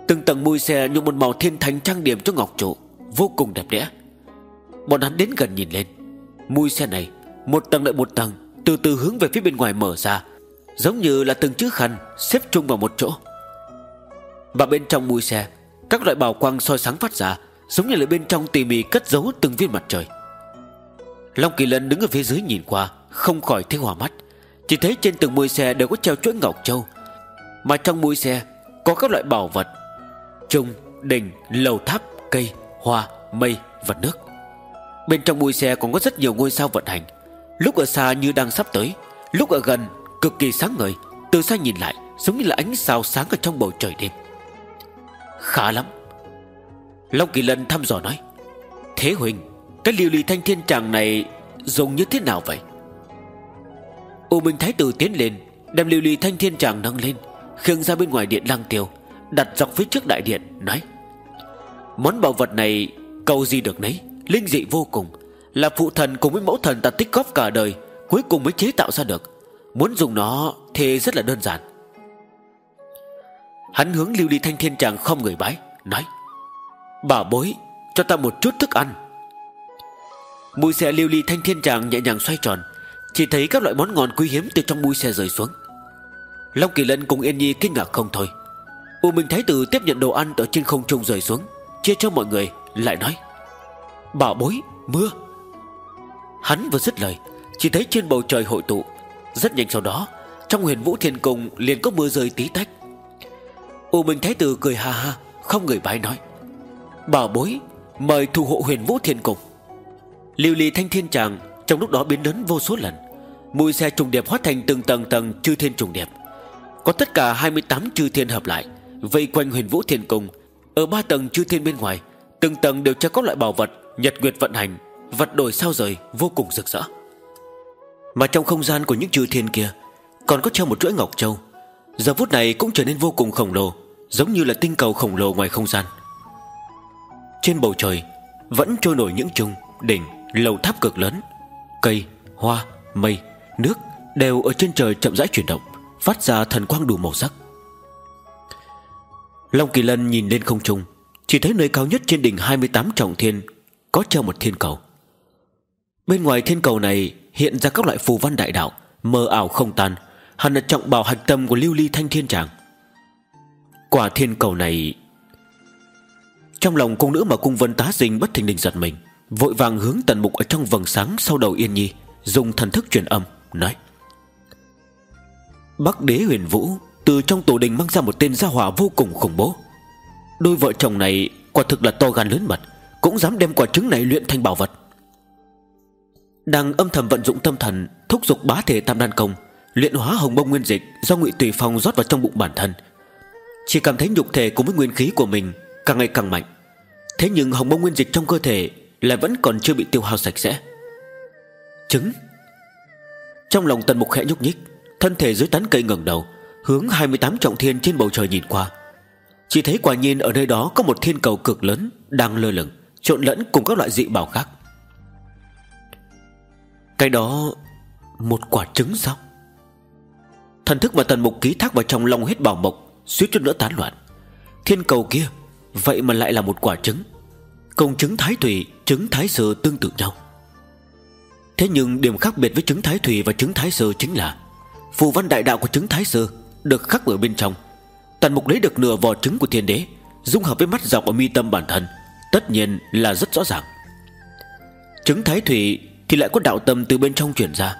Từng tầng mui xe như một màu thiên thánh trang điểm cho ngọc trụ. Vô cùng đẹp đẽ. Bọn hắn đến gần nhìn lên. Mui xe này, Một tầng lại một tầng, Từ từ hướng về phía bên ngoài mở ra. Giống như là từng chữ khăn Xếp chung vào một chỗ. Và bên trong mui xe, Các loại bảo quang soi sáng phát ra, Giống như là bên trong tỉ mỉ cất giấu từng viên mặt trời. Long Kỳ Lân đứng ở phía dưới nhìn qua, Không khỏi thấy hòa mắt. Chỉ thấy trên từng mui xe đều có treo chuỗi ngọc châu. Mà trong mui xe, Có các loại bảo vật Trung, đình, lầu tháp, cây, hoa, mây, và nước. Bên trong bụi xe còn có rất nhiều ngôi sao vận hành. Lúc ở xa như đang sắp tới Lúc ở gần cực kỳ sáng ngời. Từ xa nhìn lại giống như là ánh sao sáng ở trong bầu trời đêm. Khá lắm. Long Kỳ Lân thăm dò nói Thế Huỳnh Cái liều lì thanh thiên tràng này Dùng như thế nào vậy? U Minh Thái Tử tiến lên Đem liều lì thanh thiên tràng nâng lên Khiêng ra bên ngoài điện lang tiêu. Đặt dọc phía trước đại điện, Nói, Món bảo vật này, cầu gì được nấy, Linh dị vô cùng, Là phụ thần cùng với mẫu thần ta tích góp cả đời, Cuối cùng mới chế tạo ra được. Muốn dùng nó thì rất là đơn giản. Hắn hướng lưu ly thanh thiên chàng không người bái, Nói, Bà bối, cho ta một chút thức ăn. Mùi xe lưu ly thanh thiên chàng nhẹ nhàng xoay tròn, Chỉ thấy các loại món ngon quý hiếm từ trong mùi xe rơi xuống. Long Kỳ Lân cùng Yên Nhi kinh ngạc không thôi. U Minh Thái Tử tiếp nhận đồ ăn ở trên không trung rơi xuống, Chia cho mọi người, Lại nói Bảo bối, mưa. Hắn vừa dứt lời, Chỉ thấy trên bầu trời hội tụ. Rất nhanh sau đó, Trong huyền vũ thiên cung liền có mưa rơi tí tách. U Minh Thái Tử cười ha ha, Không người bái nói Bảo bối, Mời thủ hộ huyền vũ thiên cung. Liêu ly thanh thiên tràng Trong lúc đó biến lớn vô số lần. Mùi xe trùng đẹp hóa thành từng tầng tầng chư thiên trùng đẹp Có tất cả 28 chư thiên hợp lại. Vây quanh huyền vũ thiên cung Ở ba tầng chư thiên bên ngoài Từng tầng đều treo các loại bảo vật Nhật nguyệt vận hành Vật đổi sao rời vô cùng rực rỡ. Mà trong không gian của những chư thiên kia Còn có treo một chuỗi ngọc châu. Giờ phút này cũng trở nên vô cùng khổng lồ Giống như là tinh cầu khổng lồ ngoài không gian. Trên bầu trời Vẫn trôi nổi những trung Đỉnh, lầu tháp cực lớn. Cây, hoa, mây, nước Đều ở trên trời chậm rãi chuyển động Phát ra thần quang đủ màu sắc. Long Kỳ Lân nhìn lên không trung, Chỉ thấy nơi cao nhất trên đỉnh 28 trọng thiên, Có treo một thiên cầu. Bên ngoài thiên cầu này Hiện ra các loại phù văn đại đạo, Mờ ảo không tan, Hẳn là trọng bảo hạch tâm của lưu ly thanh thiên tràng. Quả thiên cầu này, Trong lòng cung nữ mà cung vân tá dinh bất thình lình giật mình, Vội vàng hướng tần mục ở trong vầng sáng Sau đầu yên nhi, Dùng thần thức truyền âm, Nói, Bắc đế huyền vũ từ trong tổ đình mang ra một tên gia hỏa vô cùng khủng bố. Đôi vợ chồng này Quả thực là to gan lớn mật, Cũng dám đem quả trứng này luyện thành bảo vật. Đang âm thầm vận dụng tâm thần, Thúc giục bá thể tam đan công, Luyện hóa hồng bông nguyên dịch Do ngụy tùy phong rót vào trong bụng bản thân. Chỉ cảm thấy nhục thể cùng với nguyên khí của mình Càng ngày càng mạnh. Thế nhưng hồng bông nguyên dịch trong cơ thể Lại vẫn còn chưa bị tiêu hao sạch sẽ. Trứng. Trong lòng tần mục khẽ nhúc nhích, Thân thể dưới tán cây ngẩng đầu Hướng 28 trọng thiên trên bầu trời nhìn qua. Chỉ thấy quả nhiên ở nơi đó Có một thiên cầu cực lớn Đang lơ lửng, Trộn lẫn cùng các loại dị bảo khác. Cái đó Một quả trứng sao? Thần thức và tần mục ký thác vào trong lòng hết bảo mộc, Suýt chút nữa tán loạn. Thiên cầu kia, Vậy mà lại là một quả trứng. Công trứng thái thủy Trứng thái sư tương tự nhau. Thế nhưng điểm khác biệt với trứng thái thủy và trứng thái sư chính là Phù văn đại đạo của trứng thái sư được khắc ở bên trong. Tần mục lấy được nửa vỏ trứng của thiên đế, Dung hợp với mắt dọc ở mi tâm bản thân. Tất nhiên là rất rõ ràng. Trứng thái thủy Thì lại có đạo tâm từ bên trong chuyển ra.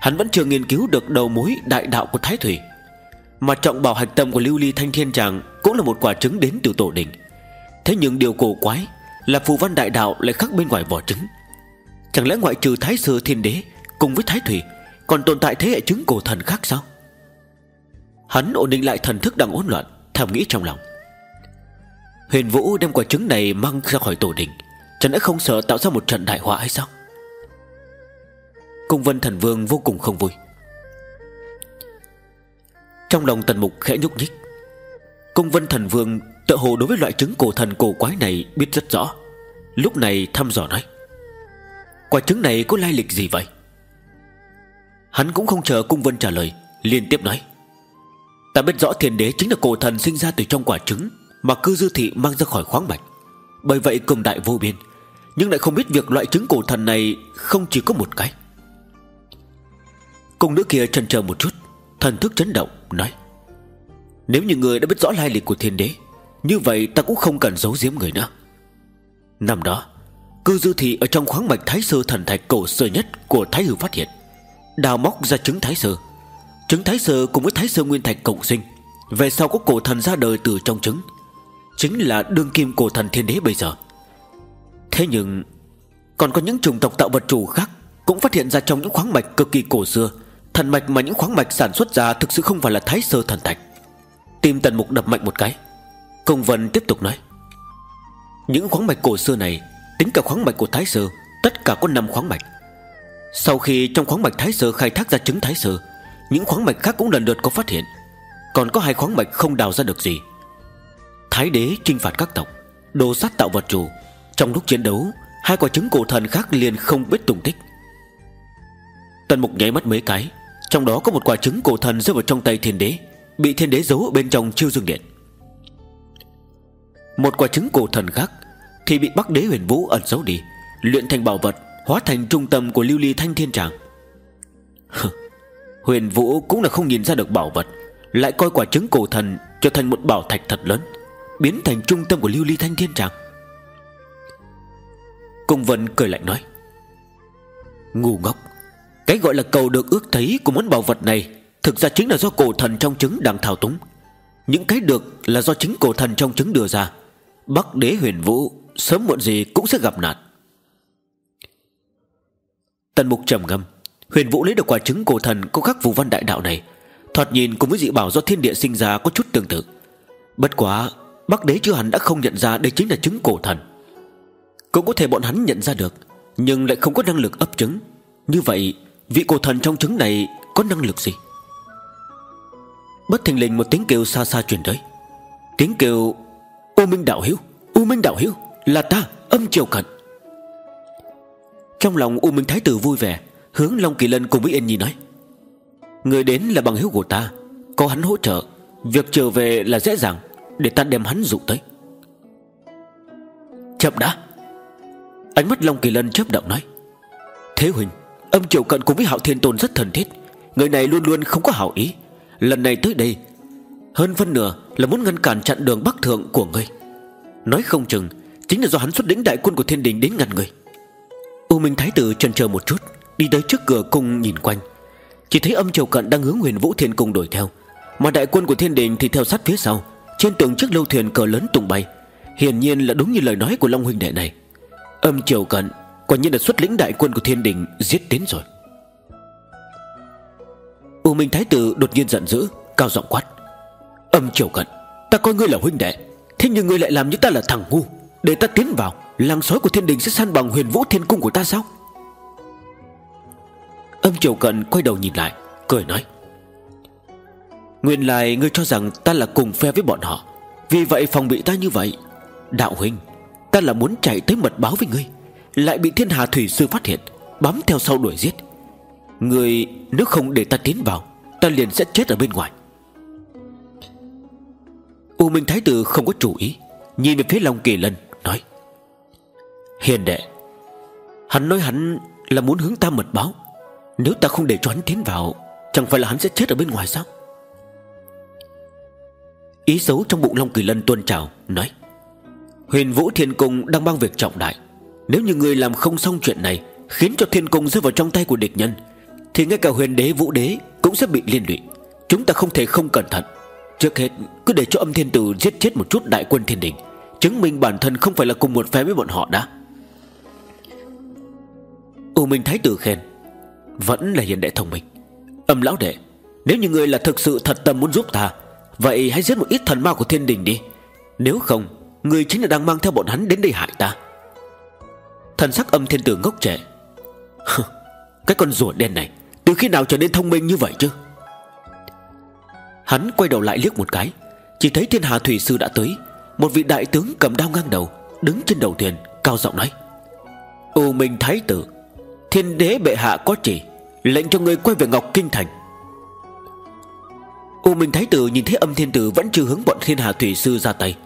Hắn vẫn chưa nghiên cứu được đầu mối đại đạo của thái thủy. Mà trọng bảo hạch tâm của lưu ly thanh thiên tràng Cũng là một quả trứng đến từ tổ đình. Thế nhưng điều cổ quái Là phù văn đại đạo lại khắc bên ngoài vỏ trứng. Chẳng lẽ ngoại trừ thái sư thiên đế Cùng với thái thủy Còn tồn tại thế hệ trứng cổ thần khác sao? Hắn ổn định lại thần thức đang hỗn loạn Thầm nghĩ trong lòng. Huyền Vũ đem quả trứng này mang ra khỏi tổ đình. Chẳng lẽ không sợ tạo ra một trận đại họa hay sao? Cung vân thần vương vô cùng không vui. Trong lòng tần mục khẽ nhúc nhích. Cung vân thần vương tự hồ đối với loại trứng cổ thần cổ quái này biết rất rõ. Lúc này thăm dò nói, Quả trứng này có lai lịch gì vậy? Hắn cũng không chờ cung vân trả lời, Liên tiếp nói Ta biết rõ thiên đế chính là cổ thần sinh ra từ trong quả trứng, Mà cư dư thị mang ra khỏi khoáng mạch. Bởi vậy cường đại vô biên, Nhưng lại không biết việc loại trứng cổ thần này Không chỉ có một cái. Cung nữ kia chần chờ một chút, Thần thức chấn động, nói, Nếu như người đã biết rõ lai lịch của thiên đế, Như vậy ta cũng không cần giấu giếm người nữa. Năm đó, Cư dư thị ở trong khoáng mạch Thái Sơ thần thạch cổ sơ nhất Của Thái Hư phát hiện, Đào móc ra trứng Thái Sơ Trứng Thái Sơ cùng với Thái Sơ Nguyên Thạch cộng sinh. Về sau có cổ thần ra đời từ trong trứng. Chính là đương kim cổ thần thiên đế bây giờ. Thế nhưng, Còn có những chủng tộc tạo vật chủ khác Cũng phát hiện ra trong những khoáng mạch cực kỳ cổ xưa. Thần mạch mà những khoáng mạch sản xuất ra Thực sự không phải là Thái Sơ thần thạch. Tim tần mục đập mạnh một cái. Công vân tiếp tục nói. Những khoáng mạch cổ xưa này, Tính cả khoáng mạch của Thái Sơ, Tất cả có 5 khoáng mạch. Sau khi trong khoáng mạch Thái Sơ khai thác ra trứng Thái Sơ những khoáng mạch khác cũng lần lượt có phát hiện. Còn có hai khoáng mạch không đào ra được gì. Thái đế trinh phạt các tộc, Đồ sát tạo vật chủ. Trong lúc chiến đấu, Hai quả trứng cổ thần khác liền không biết tung tích. Tần mục nháy mắt mấy cái, Trong đó có một quả trứng cổ thần rơi vào trong tay thiên đế, Bị thiên đế giấu ở bên trong chiêu dương điện. Một quả trứng cổ thần khác Thì bị bắc đế huyền vũ ẩn giấu đi, Luyện thành bảo vật, Hóa thành trung tâm của lưu ly thanh thiên tràng. Huyền vũ cũng là không nhìn ra được bảo vật, Lại coi quả trứng cổ thần Trở thành một bảo thạch thật lớn, Biến thành trung tâm của lưu ly thanh thiên tràng. Cung Vân cười lạnh nói, Ngu ngốc, Cái gọi là cầu được ước thấy của món bảo vật này Thực ra chính là do cổ thần trong trứng đang thao túng. Những cái được là do chính cổ thần trong trứng đưa ra. Bắc đế huyền vũ Sớm muộn gì cũng sẽ gặp nạn. Tần mục trầm ngâm Huyền vũ lấy được quả trứng cổ thần Có khắc phù văn đại đạo này, Thoạt nhìn cùng với dị bảo do thiên địa sinh ra có chút tương tự. Bất quá, Bắc đế chưa hẳn đã không nhận ra đây chính là trứng cổ thần. Cũng có thể bọn hắn nhận ra được, Nhưng lại không có năng lực ấp trứng. Như vậy, Vị cổ thần trong trứng này có năng lực gì? Bất thình lình một tiếng kêu xa xa truyền tới. Tiếng kêu, U Minh Đạo Hiếu, U Minh Đạo Hiếu, Là ta, âm triều cận. Trong lòng U Minh Thái Tử vui vẻ Hướng Long Kỳ Lân cùng với Yên Nhi nói, Người đến là bằng hữu của ta, Có hắn hỗ trợ, Việc trở về là dễ dàng, Để ta đem hắn dụ tới. Chậm đã. Ánh mắt Long Kỳ Lân chớp động nói, Thế Huỳnh, Âm triều cận cùng với Hạo Thiên Tôn rất thân thiết, Người này luôn luôn không có hảo ý. Lần này tới đây, Hơn phân nửa là muốn ngăn cản chặn đường bắc thượng của ngươi. Nói không chừng, Chính là do hắn xuất lĩnh đại quân của thiên đình đến ngăn người. U Minh Thái Tử chần chờ một chút. Đi tới trước cửa cung nhìn quanh. Chỉ thấy âm triều cận đang hướng huyền vũ thiên cung đuổi theo. Mà đại quân của thiên đình thì theo sát phía sau, Trên tường chiếc lâu thuyền cờ lớn tung bay. Hiển nhiên là đúng như lời nói của Long huynh đệ này. Âm triều cận Quả nhiên là xuất lĩnh đại quân của thiên đình Giết đến rồi. U Minh Thái Tử đột nhiên giận dữ, Cao giọng quát. Âm triều cận, Ta coi ngươi là huynh đệ, Thế nhưng ngươi lại làm như ta là thằng ngu. Để ta tiến vào, Làng sói của thiên đình sẽ san bằng huyền vũ thiên cung của ta sao? Âm triều cận quay đầu nhìn lại, Cười nói. Nguyên lại ngươi cho rằng ta là cùng phe với bọn họ, Vì vậy phòng bị ta như vậy. Đạo huynh, Ta là muốn chạy tới mật báo với ngươi, Lại bị thiên hà thủy sư phát hiện, Bám theo sau đuổi giết. Người nếu không để ta tiến vào, Ta liền sẽ chết ở bên ngoài. U Minh Thái Tử không có chủ ý, Nhìn về phía Long Kỳ Lân, Nói. Hiền đệ, Hắn nói hắn là muốn hướng ta mật báo nếu ta không để cho hắn tiến vào, Chẳng phải là hắn sẽ chết ở bên ngoài sao? Ý xấu trong bụng Long Kỳ Lân tuôn trào, Nói, Huyền Vũ Thiên Cung đang mang việc trọng đại. Nếu như người làm không xong chuyện này, Khiến cho Thiên Cung rơi vào trong tay của địch nhân, Thì ngay cả huyền đế, Vũ đế Cũng sẽ bị liên lụy. Chúng ta không thể không cẩn thận. Trước hết, cứ để cho âm thiên tử giết chết một chút đại quân thiên đình Chứng minh bản thân không phải là cùng một phe với bọn họ đã. U Minh Thái Tử khen vẫn là hiền đệ thông minh. Âm lão đệ, Nếu như người là thực sự thật tâm muốn giúp ta, Vậy hãy giết một ít thần ma của thiên đình đi. Nếu không Người chính là đang mang theo bọn hắn đến đây hại ta. Thần sắc âm thiên tử ngốc trẻ Cái con rùa đen này, Từ khi nào trở nên thông minh như vậy chứ? Hắn quay đầu lại liếc một cái, Chỉ thấy thiên hà thủy sư đã tới. Một vị đại tướng cầm đao ngang đầu, Đứng trên đầu thuyền, cao giọng nói. U Minh Thái Tử, Thiên đế bệ hạ có chỉ Lệnh cho người quay về Ngọc Kinh Thành. U Minh Thái Tử nhìn thấy âm thiên tử Vẫn chưa hướng bọn thiên hà thủy sư ra tay.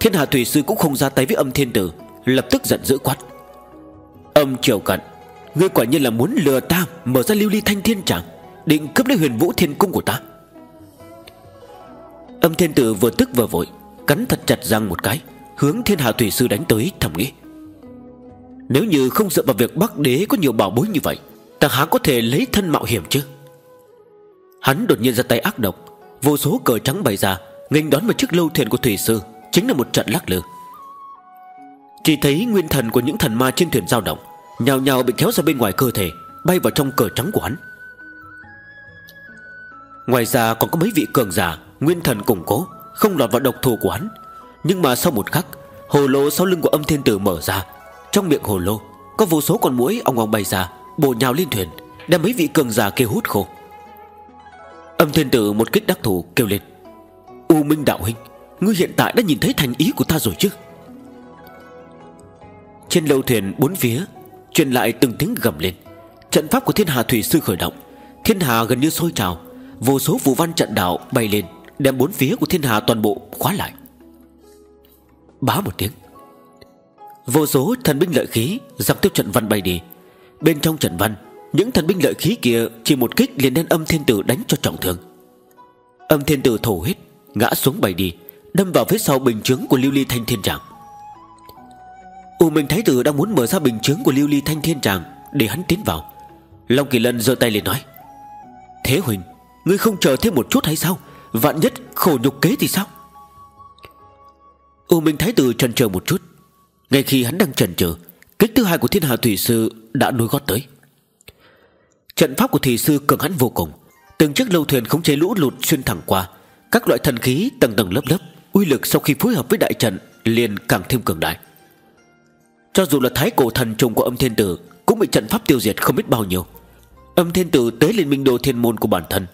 Thiên hà thủy sư cũng không ra tay với âm thiên tử, Lập tức giận dữ quát. Âm triều cận, Ngươi quả nhiên là muốn lừa ta Mở ra lưu ly thanh thiên tràng, Định cướp lấy huyền vũ thiên cung của ta. Âm thiên tử vừa tức vừa vội, Cắn thật chặt răng một cái, Hướng thiên hà thủy sư đánh tới, thầm nghĩ. Nếu như không dựa vào việc Bắc đế Có nhiều bảo bối như vậy Ta há có thể lấy thân mạo hiểm chứ? Hắn đột nhiên ra tay ác độc, Vô số cờ trắng bày ra, nghênh đón một chiếc lâu thuyền của thủy sư, Chính là một trận lắc lư. Chỉ thấy nguyên thần của những thần ma trên thuyền dao động, Nhào nhào bị kéo ra bên ngoài cơ thể, Bay vào trong cờ trắng của hắn. Ngoài ra còn có mấy vị cường giả, Nguyên thần củng cố, Không lọt vào độc thủ của hắn. Nhưng mà sau một khắc, Hồ lô sau lưng của âm thiên tử mở ra, Trong miệng hồ lô, Có vô số con muỗi ong ong bay ra Bổ nhào lên thuyền, Đem mấy vị cường giả kêu hút khô. Âm thiên tử một kích đắc thủ kêu lên. U Minh Đạo Huynh, Ngươi hiện tại đã nhìn thấy thành ý của ta rồi chứ? Trên lâu thuyền bốn phía, Truyền lại từng tiếng gầm lên. Trận pháp của thiên hà thủy sư khởi động. Thiên hà gần như sôi trào. Vô số phù văn trận đạo bay lên, Đem bốn phía của thiên hà toàn bộ khóa lại. Bá một tiếng. Vô số thần binh lợi khí Dọc theo trận văn bay đi Bên trong trần văn, Những thần binh lợi khí kia Chỉ một kích liền đem âm thiên tử đánh cho trọng thương. Âm thiên tử thổ hết Ngã xuống bay đi, Đâm vào phía sau bình chướng của lưu ly thanh thiên tràng. U Minh Thái Tử đang muốn mở ra bình chướng của lưu ly thanh thiên tràng Để hắn tiến vào. Long Kỳ Lân giơ tay lên nói, Thế Huỳnh, Ngươi không chờ thêm một chút hay sao? Vạn nhất khổ nhục kế thì sao? U Minh Thái Tử trần chờ một chút. Ngay khi hắn đang trần chờ Kích thứ hai của thiên hà thủy sư đã nối gót tới. Trận pháp của thủy sư cường hãn vô cùng. Từng chiếc lâu thuyền khống chế lũ lụt xuyên thẳng qua. Các loại thần khí tầng tầng lớp lớp, Uy lực sau khi phối hợp với đại trận liền càng thêm cường đại. Cho dù là thái cổ thần trùng của âm thiên tử Cũng bị trận pháp tiêu diệt không biết bao nhiêu. Âm thiên tử tế lên minh đô thiên môn của bản thân.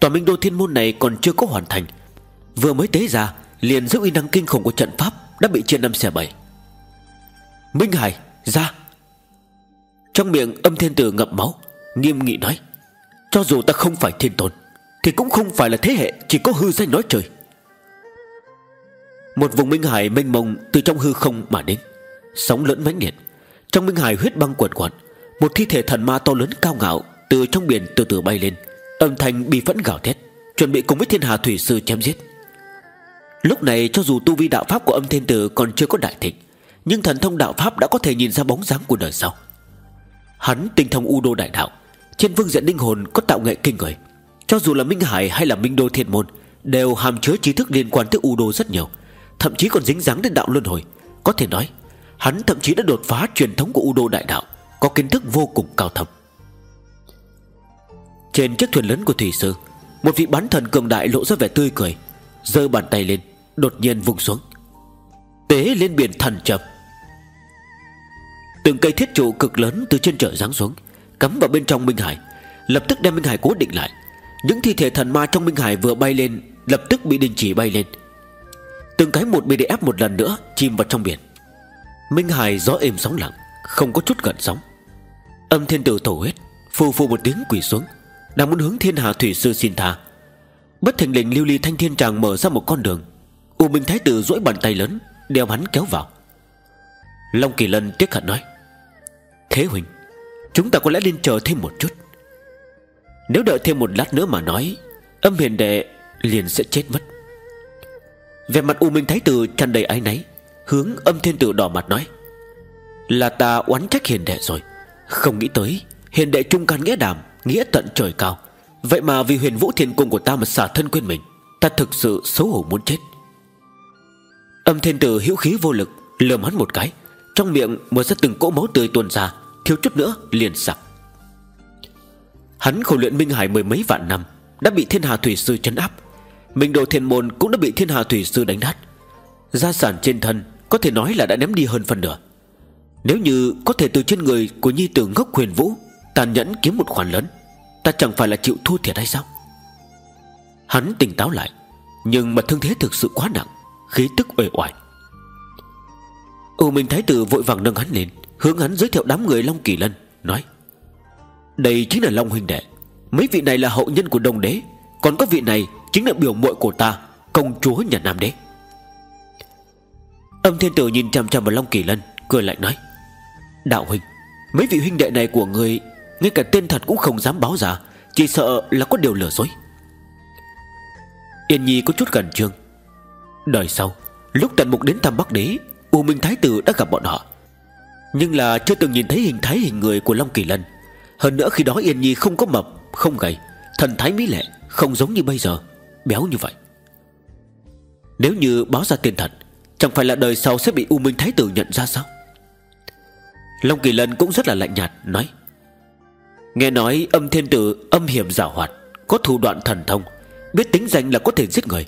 Tòa minh đô thiên môn này còn chưa có hoàn thành. Vừa mới tế ra, Liền giữ uy năng kinh khủng của trận pháp Đã bị chia năm xẻ bảy. Minh Hải ra Trong miệng âm thiên tử ngậm máu, Nghiêm nghị nói, Cho dù ta không phải thiên tôn, Thì cũng không phải là thế hệ Chỉ có hư danh nói trời. Một vùng Minh Hải mênh mông Từ trong hư không mà đến, Sóng lớn mãnh liệt. Trong Minh Hải huyết băng quần quần Một thi thể thần ma to lớn cao ngạo Từ trong biển từ từ bay lên, Âm thanh bị phẫn gào thét, Chuẩn bị cùng với thiên hà thủy sư chém giết. Lúc này cho dù tu vi đạo pháp của âm thiên tử Còn chưa có đại thịnh nhưng thần thông đạo pháp đã có thể nhìn ra bóng dáng của đời sau. Hắn tinh thông u đô đại đạo, Trên vương diện linh hồn có tạo nghệ kinh người. Cho dù là Minh Hải hay là Minh Đô Thiên Môn, Đều hàm chứa trí thức liên quan tới u đô rất nhiều, Thậm chí còn dính dáng đến đạo luân hồi. Có thể nói, Hắn thậm chí đã đột phá truyền thống của u đô đại đạo, Có kiến thức vô cùng cao thâm. Trên chiếc thuyền lớn của thủy sư, Một vị bán thần cường đại lộ ra vẻ tươi cười, giơ bàn tay lên, Đột nhiên vùng xuống. Tế lên biển thần chập Từng cây thiết trụ cực lớn từ trên trời giáng xuống, Cắm vào bên trong Minh Hải, Lập tức đem Minh Hải cố định lại. Những thi thể thần ma trong Minh Hải vừa bay lên, Lập tức bị đình chỉ bay lên. Từng cái một bị đè ép một lần nữa Chìm vào trong biển. Minh Hải gió êm sóng lặng, Không có chút gần sóng. Âm thiên tử thổ huyết, Phù phù một tiếng quỳ xuống, Đang muốn hướng thiên hà thủy sư xin tha. Bất thình lình lưu ly thanh thiên tràng mở ra một con đường. U Minh Thái Tử duỗi bàn tay lớn Đeo hắn kéo vào. Long Kỳ Lân tiếc hận nói Thế huynh, Chúng ta có lẽ nên chờ thêm một chút. Nếu đợi thêm một lát nữa mà nói Âm hiền đệ liền sẽ chết mất. Về mặt U Minh Thái Tử tràn đầy áy náy Hướng âm thiên tử đỏ mặt nói Là ta oán trách hiền đệ rồi. Không nghĩ tới Hiền đệ trung can nghĩa đàm Nghĩa tận trời cao. Vậy mà vì huyền vũ thiên cung của ta mà xả thân quên mình Ta thực sự xấu hổ muốn chết. Âm thiên tử hữu khí vô lực Lườm hắn một cái Trong miệng mở ra từng cỗ máu tươi tuôn ra. Thiếu chút nữa liền sập. Hắn khổ luyện Minh Hải mười mấy vạn năm, Đã bị thiên hà thủy sư chấn áp. Minh đồ thiên môn cũng đã bị thiên hà thủy sư đánh nát. Gia sản trên thân Có thể nói là đã ném đi hơn phần nửa. Nếu như có thể từ trên người của nhi tử ngốc huyền vũ Tàn nhẫn kiếm một khoản lớn, Ta chẳng phải là chịu thua thiệt hay sao? Hắn tỉnh táo lại, Nhưng mà thương thế thực sự quá nặng, Khí tức uể oải. U Minh Thái Tử vội vàng nâng hắn lên. Hướng hắn giới thiệu đám người Long Kỳ Lân, Nói, Đây chính là Long Huynh Đệ. Mấy vị này là hậu nhân của Đông Đế. Còn có vị này chính là biểu muội của ta, Công chúa nhà Nam Đế. Âm Thiên Tử nhìn chằm chằm vào Long Kỳ Lân, Cười lại nói, Đạo Huynh, Mấy vị huynh đệ này của người Ngay cả tên thật cũng không dám báo ra Chỉ sợ là có điều lừa dối. Yên Nhi có chút gần trương. Đời sau, Lúc tận mục đến thăm Bắc Đế, U Minh Thái Tử đã gặp bọn họ. Nhưng là chưa từng nhìn thấy hình thái hình người của Long Kỳ Lân. Hơn nữa khi đó Yên Nhi không có mập, Không gầy, Thần thái mỹ lệ, Không giống như bây giờ, Béo như vậy. Nếu như báo ra tên thật, Chẳng phải là đời sau sẽ bị U Minh Thái Tử nhận ra sao? Long Kỳ Lân cũng rất là lạnh nhạt, Nói. Nghe nói âm thiên tử, âm hiểm giả hoạt, Có thủ đoạn thần thông, Biết tính danh là có thể giết người.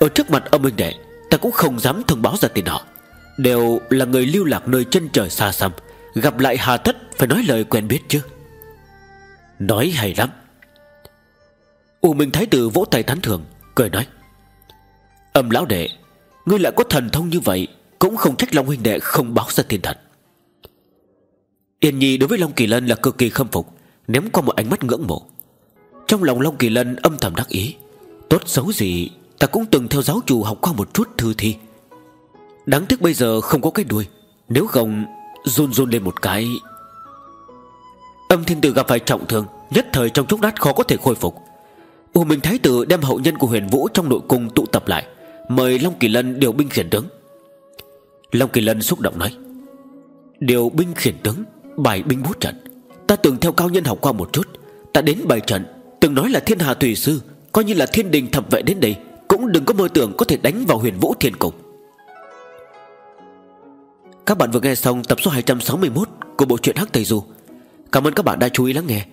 Ở trước mặt âm minh đệ, Ta cũng không dám thông báo ra tên họ. Đều là người lưu lạc nơi chân trời xa xăm. Gặp lại hà tất Phải nói lời quen biết chứ. Nói hay lắm. U Minh Thái Tử vỗ tay tán thường Cười nói. Âm lão đệ, Ngươi lại có thần thông như vậy, Cũng không trách Long huynh đệ không báo ra tin thật. Yên Nhi đối với Long Kỳ Lân là cực kỳ khâm phục, Ném qua một ánh mắt ngưỡng mộ. Trong lòng Long Kỳ Lân âm thầm đắc ý. Tốt xấu gì, Ta cũng từng theo giáo chủ học qua một chút thư thi. Đáng tiếc bây giờ không có cái đuôi. Nếu không, run run lên một cái. Âm thiên tử gặp phải trọng thương, Nhất thời trong chốc lát khó có thể khôi phục. U Minh Thái tử đem hậu nhân của huyền vũ Trong nội cung tụ tập lại, Mời Long Kỳ Lân điều binh khiển tướng. Long Kỳ Lân xúc động nói, Điều binh khiển tướng, Bài binh bố trận. Ta từng theo cao nhân học qua một chút, Ta đến bài trận, Từng nói là thiên hà tùy sư, Coi như là thiên đình thập vệ đến đây, Cũng đừng có mơ tưởng có thể đánh vào huyền vũ thiên cục các bạn vừa nghe xong tập số 261 Của bộ truyện Hắc Tây Du Cảm ơn các bạn đã chú ý lắng nghe.